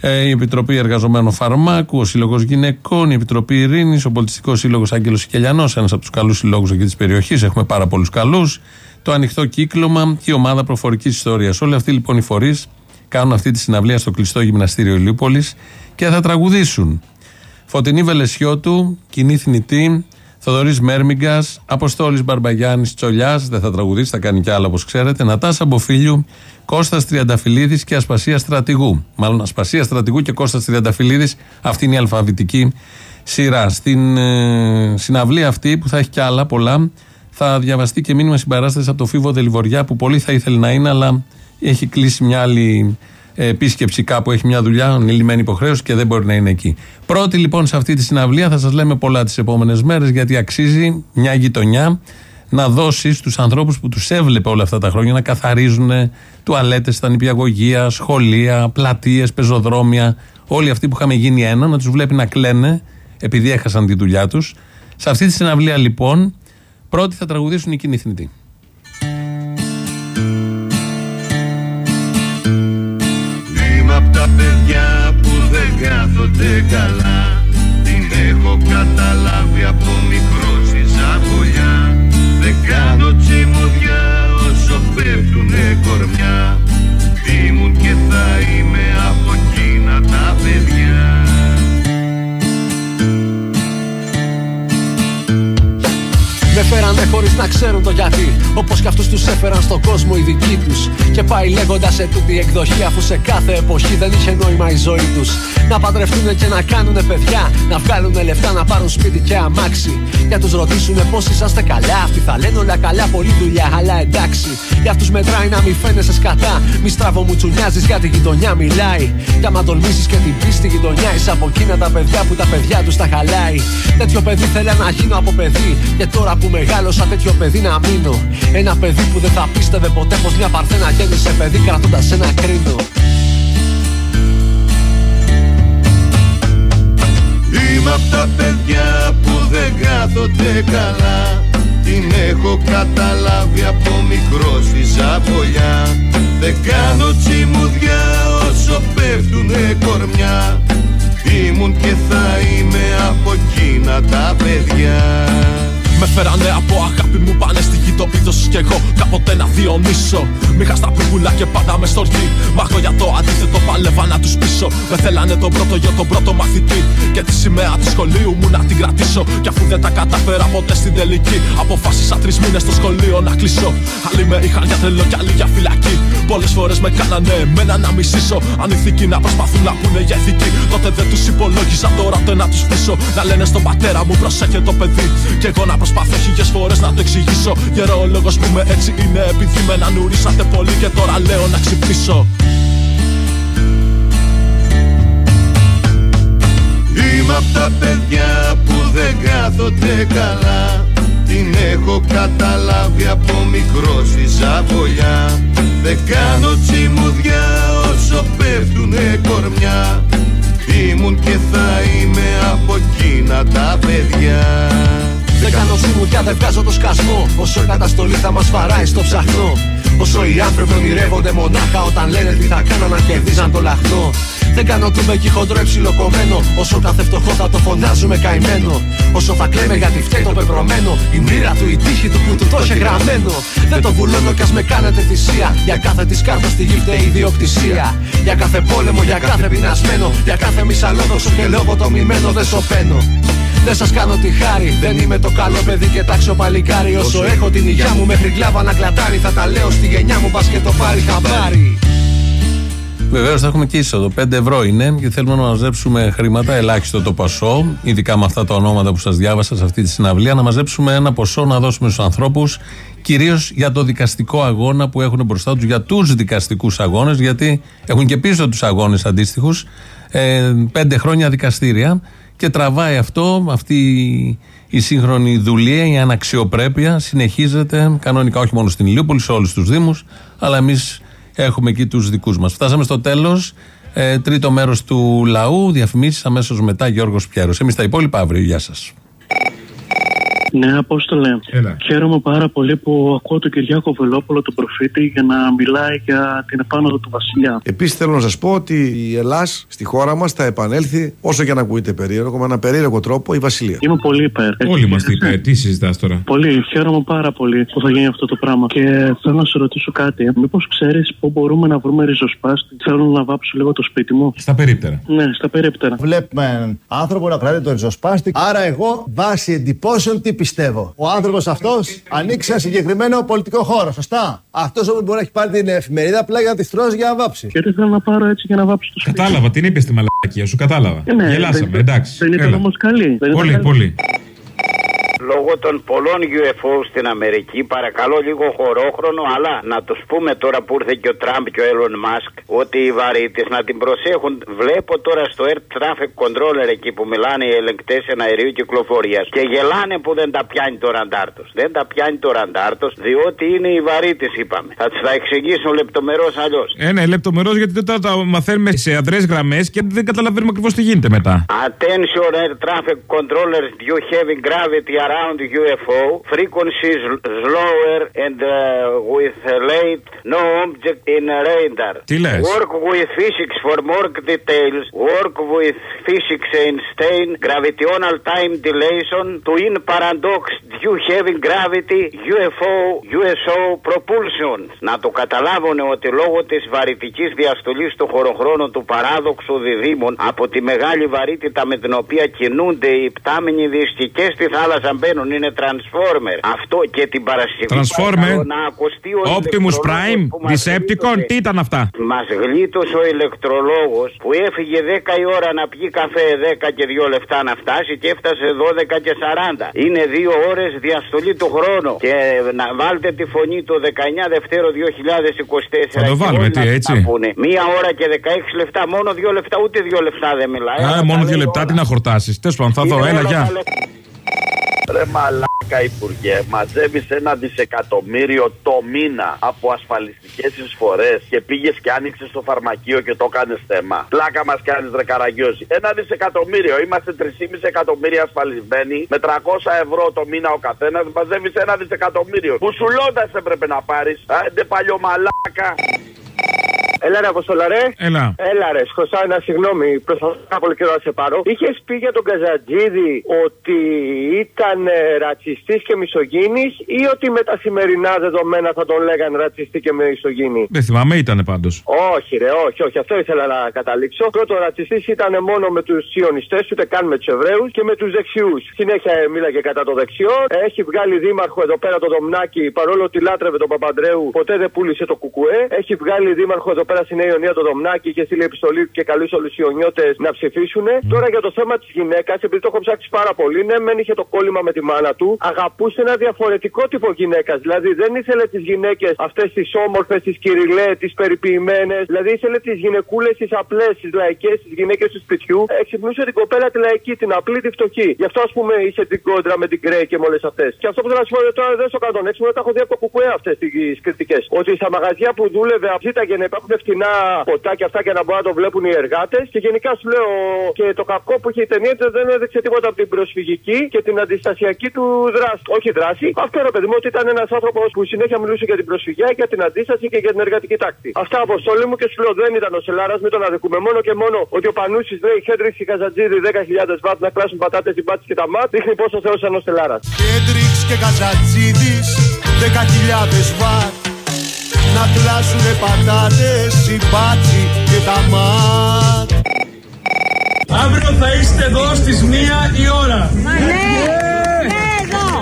Speaker 2: η Επιτροπή Εργαζομένων Φαρμάκου, ο Σύλλογος Γυναικών, η Επιτροπή Ειρήνης, ο Πολιτιστικός Σύλλογος Άγγελος Σικελιανός, ένας από τους καλούς συλλόγους εκεί της περιοχής. Έχουμε πάρα πολλούς καλούς. Το Ανοιχτό Κύκλωμα και η Ομάδα Προφορικής Ιστορίας. Όλοι αυτοί λοιπόν οι φορείς κάνουν αυτή τη συναυλία στο κλειστό γυμναστήριο Ηλιούπολης και θα τραγουδήσουν. Φωτεινή Βελεσιώτου, Κοινή Θνητή, Θοδωρής Μέρμιγκας, Αποστόλης Μπαρμπαγιάννης Τσολιάς, δεν θα τραγουδήσει, θα κάνει κι άλλα όπως ξέρετε. Νατάσα Μποφίλιου, Κώστας Τριανταφυλλίδης και Ασπασία Στρατηγού. Μάλλον Ασπασία Στρατηγού και Κώστας Τριανταφυλλίδης, αυτή είναι η αλφαβητική σειρά. Στην ε, συναυλία αυτή που θα έχει κι άλλα πολλά, θα διαβαστεί και μήνυμα συμπαράστασης από το Φίβο Δελιβοριά που πολύ θα ήθελε να είναι, αλλά έχει κλείσει μια άλλη ε, επίσκεψη κάπου, έχει μια δουλειά, ανηλυμένη υποχρέωση και δεν μπορεί να είναι εκεί. Πρώτη λοιπόν σε αυτή τη συναυλία θα σας λέμε πολλά τις επόμενες μέρες γιατί αξίζει μια γειτονιά να δώσει στους ανθρώπους που τους έβλεπε όλα αυτά τα χρόνια να καθαρίζουν τουαλέτες στα νηπιαγωγεία, σχολεία, πλατείες, πεζοδρόμια. Όλοι αυτοί που είχαμε γίνει ένα, να τους βλέπει να κλαίνε επειδή έχασαν τη δουλειά τους. Σε αυτή τη συναυλία λοιπόν, πρώτοι θα τραγουδήσουν οι κινηθνητοί.
Speaker 35: Κάθονται καλά. Την έχω καταλάβει από μικρό στη ζαβολιά Δεν κάνω τσιμουδιά όσο πέφτουνε κορμιά Ήμουν και θα είμαι από εκείνα τα παιδιά
Speaker 36: Με φέρανε χωρίς να ξέρουν το γιατί. Όπως κι αυτούς τους έφεραν στον κόσμο οι δικοί τους. Και πάει λέγοντας σε τούτη εκδοχή, αφού σε κάθε εποχή δεν είχε νόημα η ζωή τους. Να παντρευτούν και να κάνουν παιδιά. Να βγάλουν λεφτά, να πάρουν σπίτι και αμάξι. Για τους ρωτήσουν πώς είσαστε καλά. Αυτοί θα λένε όλα καλά, πολλή δουλειά, αλλά εντάξει. Για αυτούς μετράει να μην φαίνεσαι σκατά. Μη στραβό μου τσουνιάζει για τη γειτονιά μιλάει. Και άμα τολμήσεις και την πει στη γειτονιά, είσαι από εκείνα τα παιδιά που τα παιδιά τους τα χαλάει. Τέτοιο παιδί θέλει να γίνω από παιδί. Και τώρα που μεγάλωσα τέτοιο παιδί να μείνω. Ένα παιδί που δεν θα πίστευε ποτέ πως μια παρθένα γέννησε παιδί κρατώντας ένα κρίνο.
Speaker 35: Είμαι απ' τα παιδιά που δεν κάθονται καλά Την έχω καταλάβει από μικρός στη ζαβολιά Δεν κάνω τσιμουδιά όσο πέφτουνε κορμιά Ήμουν και θα είμαι από εκείνα τα παιδιά
Speaker 36: Με
Speaker 37: φέρανε από αγάπη μου πάνε στη γη το είδο κι εγώ κάποτε να διονύσω. Μήχα στα πουγκουλά και πάντα με στοργή. Μα εγώ για το αντίθετο παλεύα να τους πείσω. Με θέλανε τον πρώτο για τον πρώτο μαθητή. Και τη σημαία του σχολείου μου να την κρατήσω. Κι αφού δεν τα κατάφερα ποτέ στην τελική, αποφάσισα τρεις μήνες στο σχολείο να κλείσω. Άλλοι με είχαν για τρελό κι άλλοι για φυλακή. Πολλές φορές με κάνανε εμένα να μισήσω. Αν ηθικοί να προσπαθούν να πούνε για ηθική, τότε δεν τους υπολόγιζα τώρα το να τους πείσω. Να λένε στον πατέρα μου προσέχε το παιδί. Και εγώ να προσπαθώ χίλιες φορές να το εξηγήσω. Γερόλογος που με έτσι είναι επειδή με να νουρίσατε πολύ και τώρα λέω να ξυπνήσω.
Speaker 35: Είμαι απ' τα παιδιά που δεν κάθονται καλά. Την έχω καταλάβει από μικρό στη ζαβολιά. Δεν κάνω τσιμουδιά όσο πέφτουνε κορμιά. Ήμουν και θα είμαι από εκείνα τα παιδιά
Speaker 36: Δεν κάνω σιγουριά, δεν βγάζω το σκασμό. Όσο η καταστολή θα μας βαράει στο ψαχνό. Όσο οι άνθρωποι ονειρεύονται μονάχα όταν λένε τι θα κάναν να κερδίζαν το λαχνό. Δεν κάνω τούμπεκι χοντρό υψηλοκομμένο. Όσο κάθε φτωχό θα το φωνάζουμε καημένο. Όσο θα κλαίμε γιατί φταίει το πεπρωμένο. Η μοίρα του, η τύχη του που του το είχε γραμμένο. Δεν το βουλώνω κι ας με κάνετε θυσία. Για κάθε της κάρτας στη γη φταίει η ιδιοκτησία. Για κάθε πόλεμο, για κάθε πεινασμένο. Για κάθε μισαλόδοξο και λογοτομημένο δεν σωπαίνω. Δεν σας κάνω τη χάρη, δεν είμαι το καλό παιδί και τάξιο παλικάρι. Όσο έχω την υγειά μου μέχρι κλάβα να κλατάρει, θα τα λέω στη γενιά μου, πας και το πάρει χαμπάρι.
Speaker 2: Βεβαίως θα έχουμε και είσοδο. 5 ευρώ είναι και θέλουμε να μαζέψουμε χρήματα, ελάχιστο το ποσό, ειδικά με αυτά τα ονόματα που σας διάβασα σε αυτή τη συναυλία, να μαζέψουμε ένα ποσό να δώσουμε στους ανθρώπους, κυρίως για το δικαστικό αγώνα που έχουν μπροστά τους, για τους δικαστικούς αγώνες, γιατί έχουν και πίσω τους αγώνες αντίστοιχους. Ε, πέντε χρόνια δικαστήρια και τραβάει αυτό, αυτή η σύγχρονη δουλεία, η αναξιοπρέπεια συνεχίζεται κανονικά όχι μόνο στην Ηλιούπολη, σε όλους τους Δήμους, αλλά εμείς έχουμε εκεί τους δικούς μας. Φτάσαμε στο τέλος. Ε, τρίτο μέρος του λαού, διαφημίσεις αμέσως μετά Γιώργος Πιέρος. Εμείς τα υπόλοιπα αύριο. Γεια σας.
Speaker 38: Ναι, Απόστολε.
Speaker 17: Έλα.
Speaker 38: Χαίρομαι πάρα πολύ που ακούω τον Κυριάκο Βελόπουλο, τον προφήτη, για να μιλάει για την επάνωδο του Βασιλιά.
Speaker 1: Επίσης θέλω να σας πω ότι η Ελλάδα στη χώρα μας θα επανέλθει, όσο και αν ακούγεται περίεργο, με ένα περίεργο τρόπο η Βασιλεία.
Speaker 38: Είμαι πολύ υπέρ.
Speaker 17: Όλοι είμαστε υπέρ. Τι συζητάς τώρα;
Speaker 38: Πολύ, χαίρομαι πάρα πολύ που θα γίνει αυτό το πράγμα. Και θέλω να σε ρωτήσω κάτι. Μήπως ξέρεις πού μπορούμε να βρούμε ριζοσπάστη; Θέλω να βάψω λίγο το σπίτι μου.
Speaker 17: Στα περίπτερα.
Speaker 38: Ναι, στα περίπτερα.
Speaker 39: Βλέπουμε έναν άνθρωπο να κρατάει το ριζοσπάστη. Άρα, εγώ βάσει εντυπώσεων τι πιστεύω. Ο άνθρωπος αυτός ανοίξει ένα συγκεκριμένο πολιτικό χώρο. Σωστά; Αυτός όμως μπορεί να έχει πάρει την εφημερίδα απλά για να τη τρώσει για να βάψει.
Speaker 38: Και τι θέλω να πάρω έτσι για να βάψω το σπίτι.
Speaker 17: Κατάλαβα, την είπε στη μαλακία σου, κατάλαβα.
Speaker 38: Ε, ναι,
Speaker 17: Γελάσαμε,
Speaker 38: δεν-
Speaker 17: εντάξει.
Speaker 38: Δεν ήταν
Speaker 17: Έλα.
Speaker 38: όμω καλή. Δεν ήταν
Speaker 17: Πολύ,
Speaker 38: καλή.
Speaker 17: πολύ.
Speaker 19: Λόγω των πολλών UFO στην Αμερική, παρακαλώ λίγο χωρόχρονο, αλλά να τους πούμε τώρα που ήρθε και ο Τραμπ και ο Elon Musk ότι οι βαρύτε να την προσέχουν. Βλέπω τώρα στο Air Traffic Controller εκεί που μιλάνε οι ελεγκτές εναερίου κυκλοφορίας και γελάνε που δεν τα πιάνει το ραντάρ τους. Δεν τα πιάνει το ραντάρ τους, διότι είναι οι βαρύτε, είπαμε. Θα του τα εξηγήσω λεπτομερώς αλλιώς.
Speaker 17: Ε, ναι, λεπτομερό γιατί δεν τα, τα μαθαίνουμε σε αδρές γραμμές και δεν καταλαβαίνουμε ακριβώς τι γίνεται μετά.
Speaker 19: Attention air traffic controllers, you having gravity around UFO, frequencies slower and uh, with late, no object in radar.
Speaker 17: Τι λες?
Speaker 19: Work with physics for more details. Work with physics Einstein, gravitational time dilation to in paradox due having gravity, UFO, USO propulsion. Να το καταλάβουν ότι λόγω της βαρυτικής διαστολής του χωροχρόνου του παράδοξου διδήμων από τη μεγάλη βαρύτητα με την οποία κινούνται οι πτάμενοι διεστικές στη θάλασσα μπαίνουν είναι transformer. Αυτό και την Παρασκευή
Speaker 17: Transformer,
Speaker 19: παρακαλώ, να ακουστεί ο
Speaker 17: Optimus
Speaker 19: ηλεκτρολόγος
Speaker 17: Prime,
Speaker 19: που μας
Speaker 17: Decepticon,
Speaker 19: γλίτωσε.
Speaker 17: τι ήταν αυτά;
Speaker 19: Μας γλίτωσε ο ηλεκτρολόγος που έφυγε 10 η ώρα να πιει καφέ 10 και 2 λεπτά να φτάσει και έφτασε 12 και 40. Είναι 2 ώρες διαστολή του χρόνου. Και να βάλτε τη φωνή του 19 Δευτέρο 2024.
Speaker 17: Θα το
Speaker 19: και
Speaker 17: βάλουμε,
Speaker 19: όλοι
Speaker 17: τι,
Speaker 19: να
Speaker 17: έτσι;
Speaker 19: τα πούνε. Μία ώρα και 16 λεπτά, μόνο 2 λεπτά, ούτε 2 λεπτά δεν μιλάει.
Speaker 17: Α,
Speaker 19: Αλλά
Speaker 17: μόνο
Speaker 19: τα
Speaker 17: δύο
Speaker 19: λέει
Speaker 17: λεπτά,
Speaker 19: όλα.
Speaker 17: τι να χορτάσεις. Τέλος πάντων, θα δω,
Speaker 19: Είναι
Speaker 17: έλα,
Speaker 19: όλα
Speaker 17: γεια.
Speaker 19: Τα λεπτά.
Speaker 5: Ρε μαλάκα υπουργέ, μαζεύεις ένα δισεκατομμύριο το μήνα από ασφαλιστικές εισφορές και πήγες και άνοιξες το φαρμακείο και το έκανες θέμα. Πλάκα μας κάνεις ρε Καραγκιόζη. Ένα δισεκατομμύριο, είμαστε 3,5 εκατομμύρια ασφαλισμένοι με 300 ευρώ το μήνα ο καθένας. Μαζεύεις ένα δισεκατομμύριο. Που σου έπρεπε να πάρεις. Άντε παλιό μαλάκα.
Speaker 40: Έλα ρε Αποστολά ρε.
Speaker 17: Έλα.
Speaker 40: Έλα ρε, σχοσά ένα συγγνώμη. Προσπαθώ πάρα πολύ καιρό να σε πάρω. Είχες πει για τον Καζατζίδη ότι ήταν ε, ρατσιστής και μισογίνης ή ότι με τα σημερινά δεδομένα θα τον λέγανε ρατσιστή και μισογίνη;
Speaker 17: Δεν θυμάμαι, ήταν πάντως.
Speaker 40: Όχι, ρε, όχι, όχι. Αυτό ήθελα να καταλήξω. Πρώτο ρατσιστής ήταν μόνο με τους Σιωνιστές, ούτε καν με τους Εβραίους και με τους δεξιούς. Συνέχεια ε, μίλαγε κατά το δεξιό. Έχει βγάλει δήμαρχο εδώ πέρα το Δομνάκι, παρόλο ότι λάτρευε τον Παπαντρέου, ποτέ δεν πούλησε το κουκουέ. Έχει βγάλει δήμαρχο εδώ πέρα στη Νέα Ιωνία το Δομνάκι και στείλει επιστολή και καλεί όλους οι Ιωνιώτες να ψηφίσουν. Τώρα για το θέμα της γυναίκας, επειδή το έχω ψάξει πάρα πολύ, ναι, μεν είχε το κόλλημα με τη μάνα του, αγαπούσε ένα διαφορετικό τύπο γυναίκας. Δηλαδή δεν ήθελε τις γυναίκες αυτές τις όμορφες, τις κυριλές, τις περιποιημένες. Δηλαδή ήθελε τις γυναικούλες, τις απλές, τις λαϊκές, τις γυναίκες του σπιτιού. Εξυπνούσε την κοπέλα τη λαϊκή, την απλή, τη φτωχή. Γι' αυτό ας πούμε είχε την κόντρα με την Γκρέι και με όλες αυτές. Και αυτό που θέλω να σου πω τώρα δεν στο κάνω τον έξω, τα έχω δει από το κουκουέ αυτές τις κριτικές. Ότι στα μαγαζιά που δούλευε ψήταγε να υπάρχουν φτηνά ποτά και αυτά και να μπορούν να το βλέπουν οι εργάτες. Και γενικά σου λέω και το κακό που είχε η ταινία του δεν έδειξε τίποτα από την προσφυγική και την αντιστασιακή του δράση. Όχι δράση. Αυτό ρε παιδί μου ότι ήταν ένας άνθρωπος που συνέχεια μιλούσε για την προσφυγιά, για την αντίσταση και για την εργατική τάξη. Αυτά αποστολή μου και σου λέω δεν ήταν ο Σελάρας, μην τον αδικούμε. Μόνο και μόνο ότι ο Πανούσης λέει Χέντριξ και Καζατζίδη 10.000 βάτ να κλάσουν πατάτες, οι μπάτσε και τα μάτ. Δείχνει πόσο θεός ήταν ο Σελάρας.
Speaker 35: Κέντριξ και Καζατζίδης 10.000 βατ Να κλάσουνε πατάτες, οι μπάτσι και τα ματ
Speaker 30: Αύριο θα είστε εδώ στις μία η ώρα.
Speaker 31: Ναι, ναι, εδώ.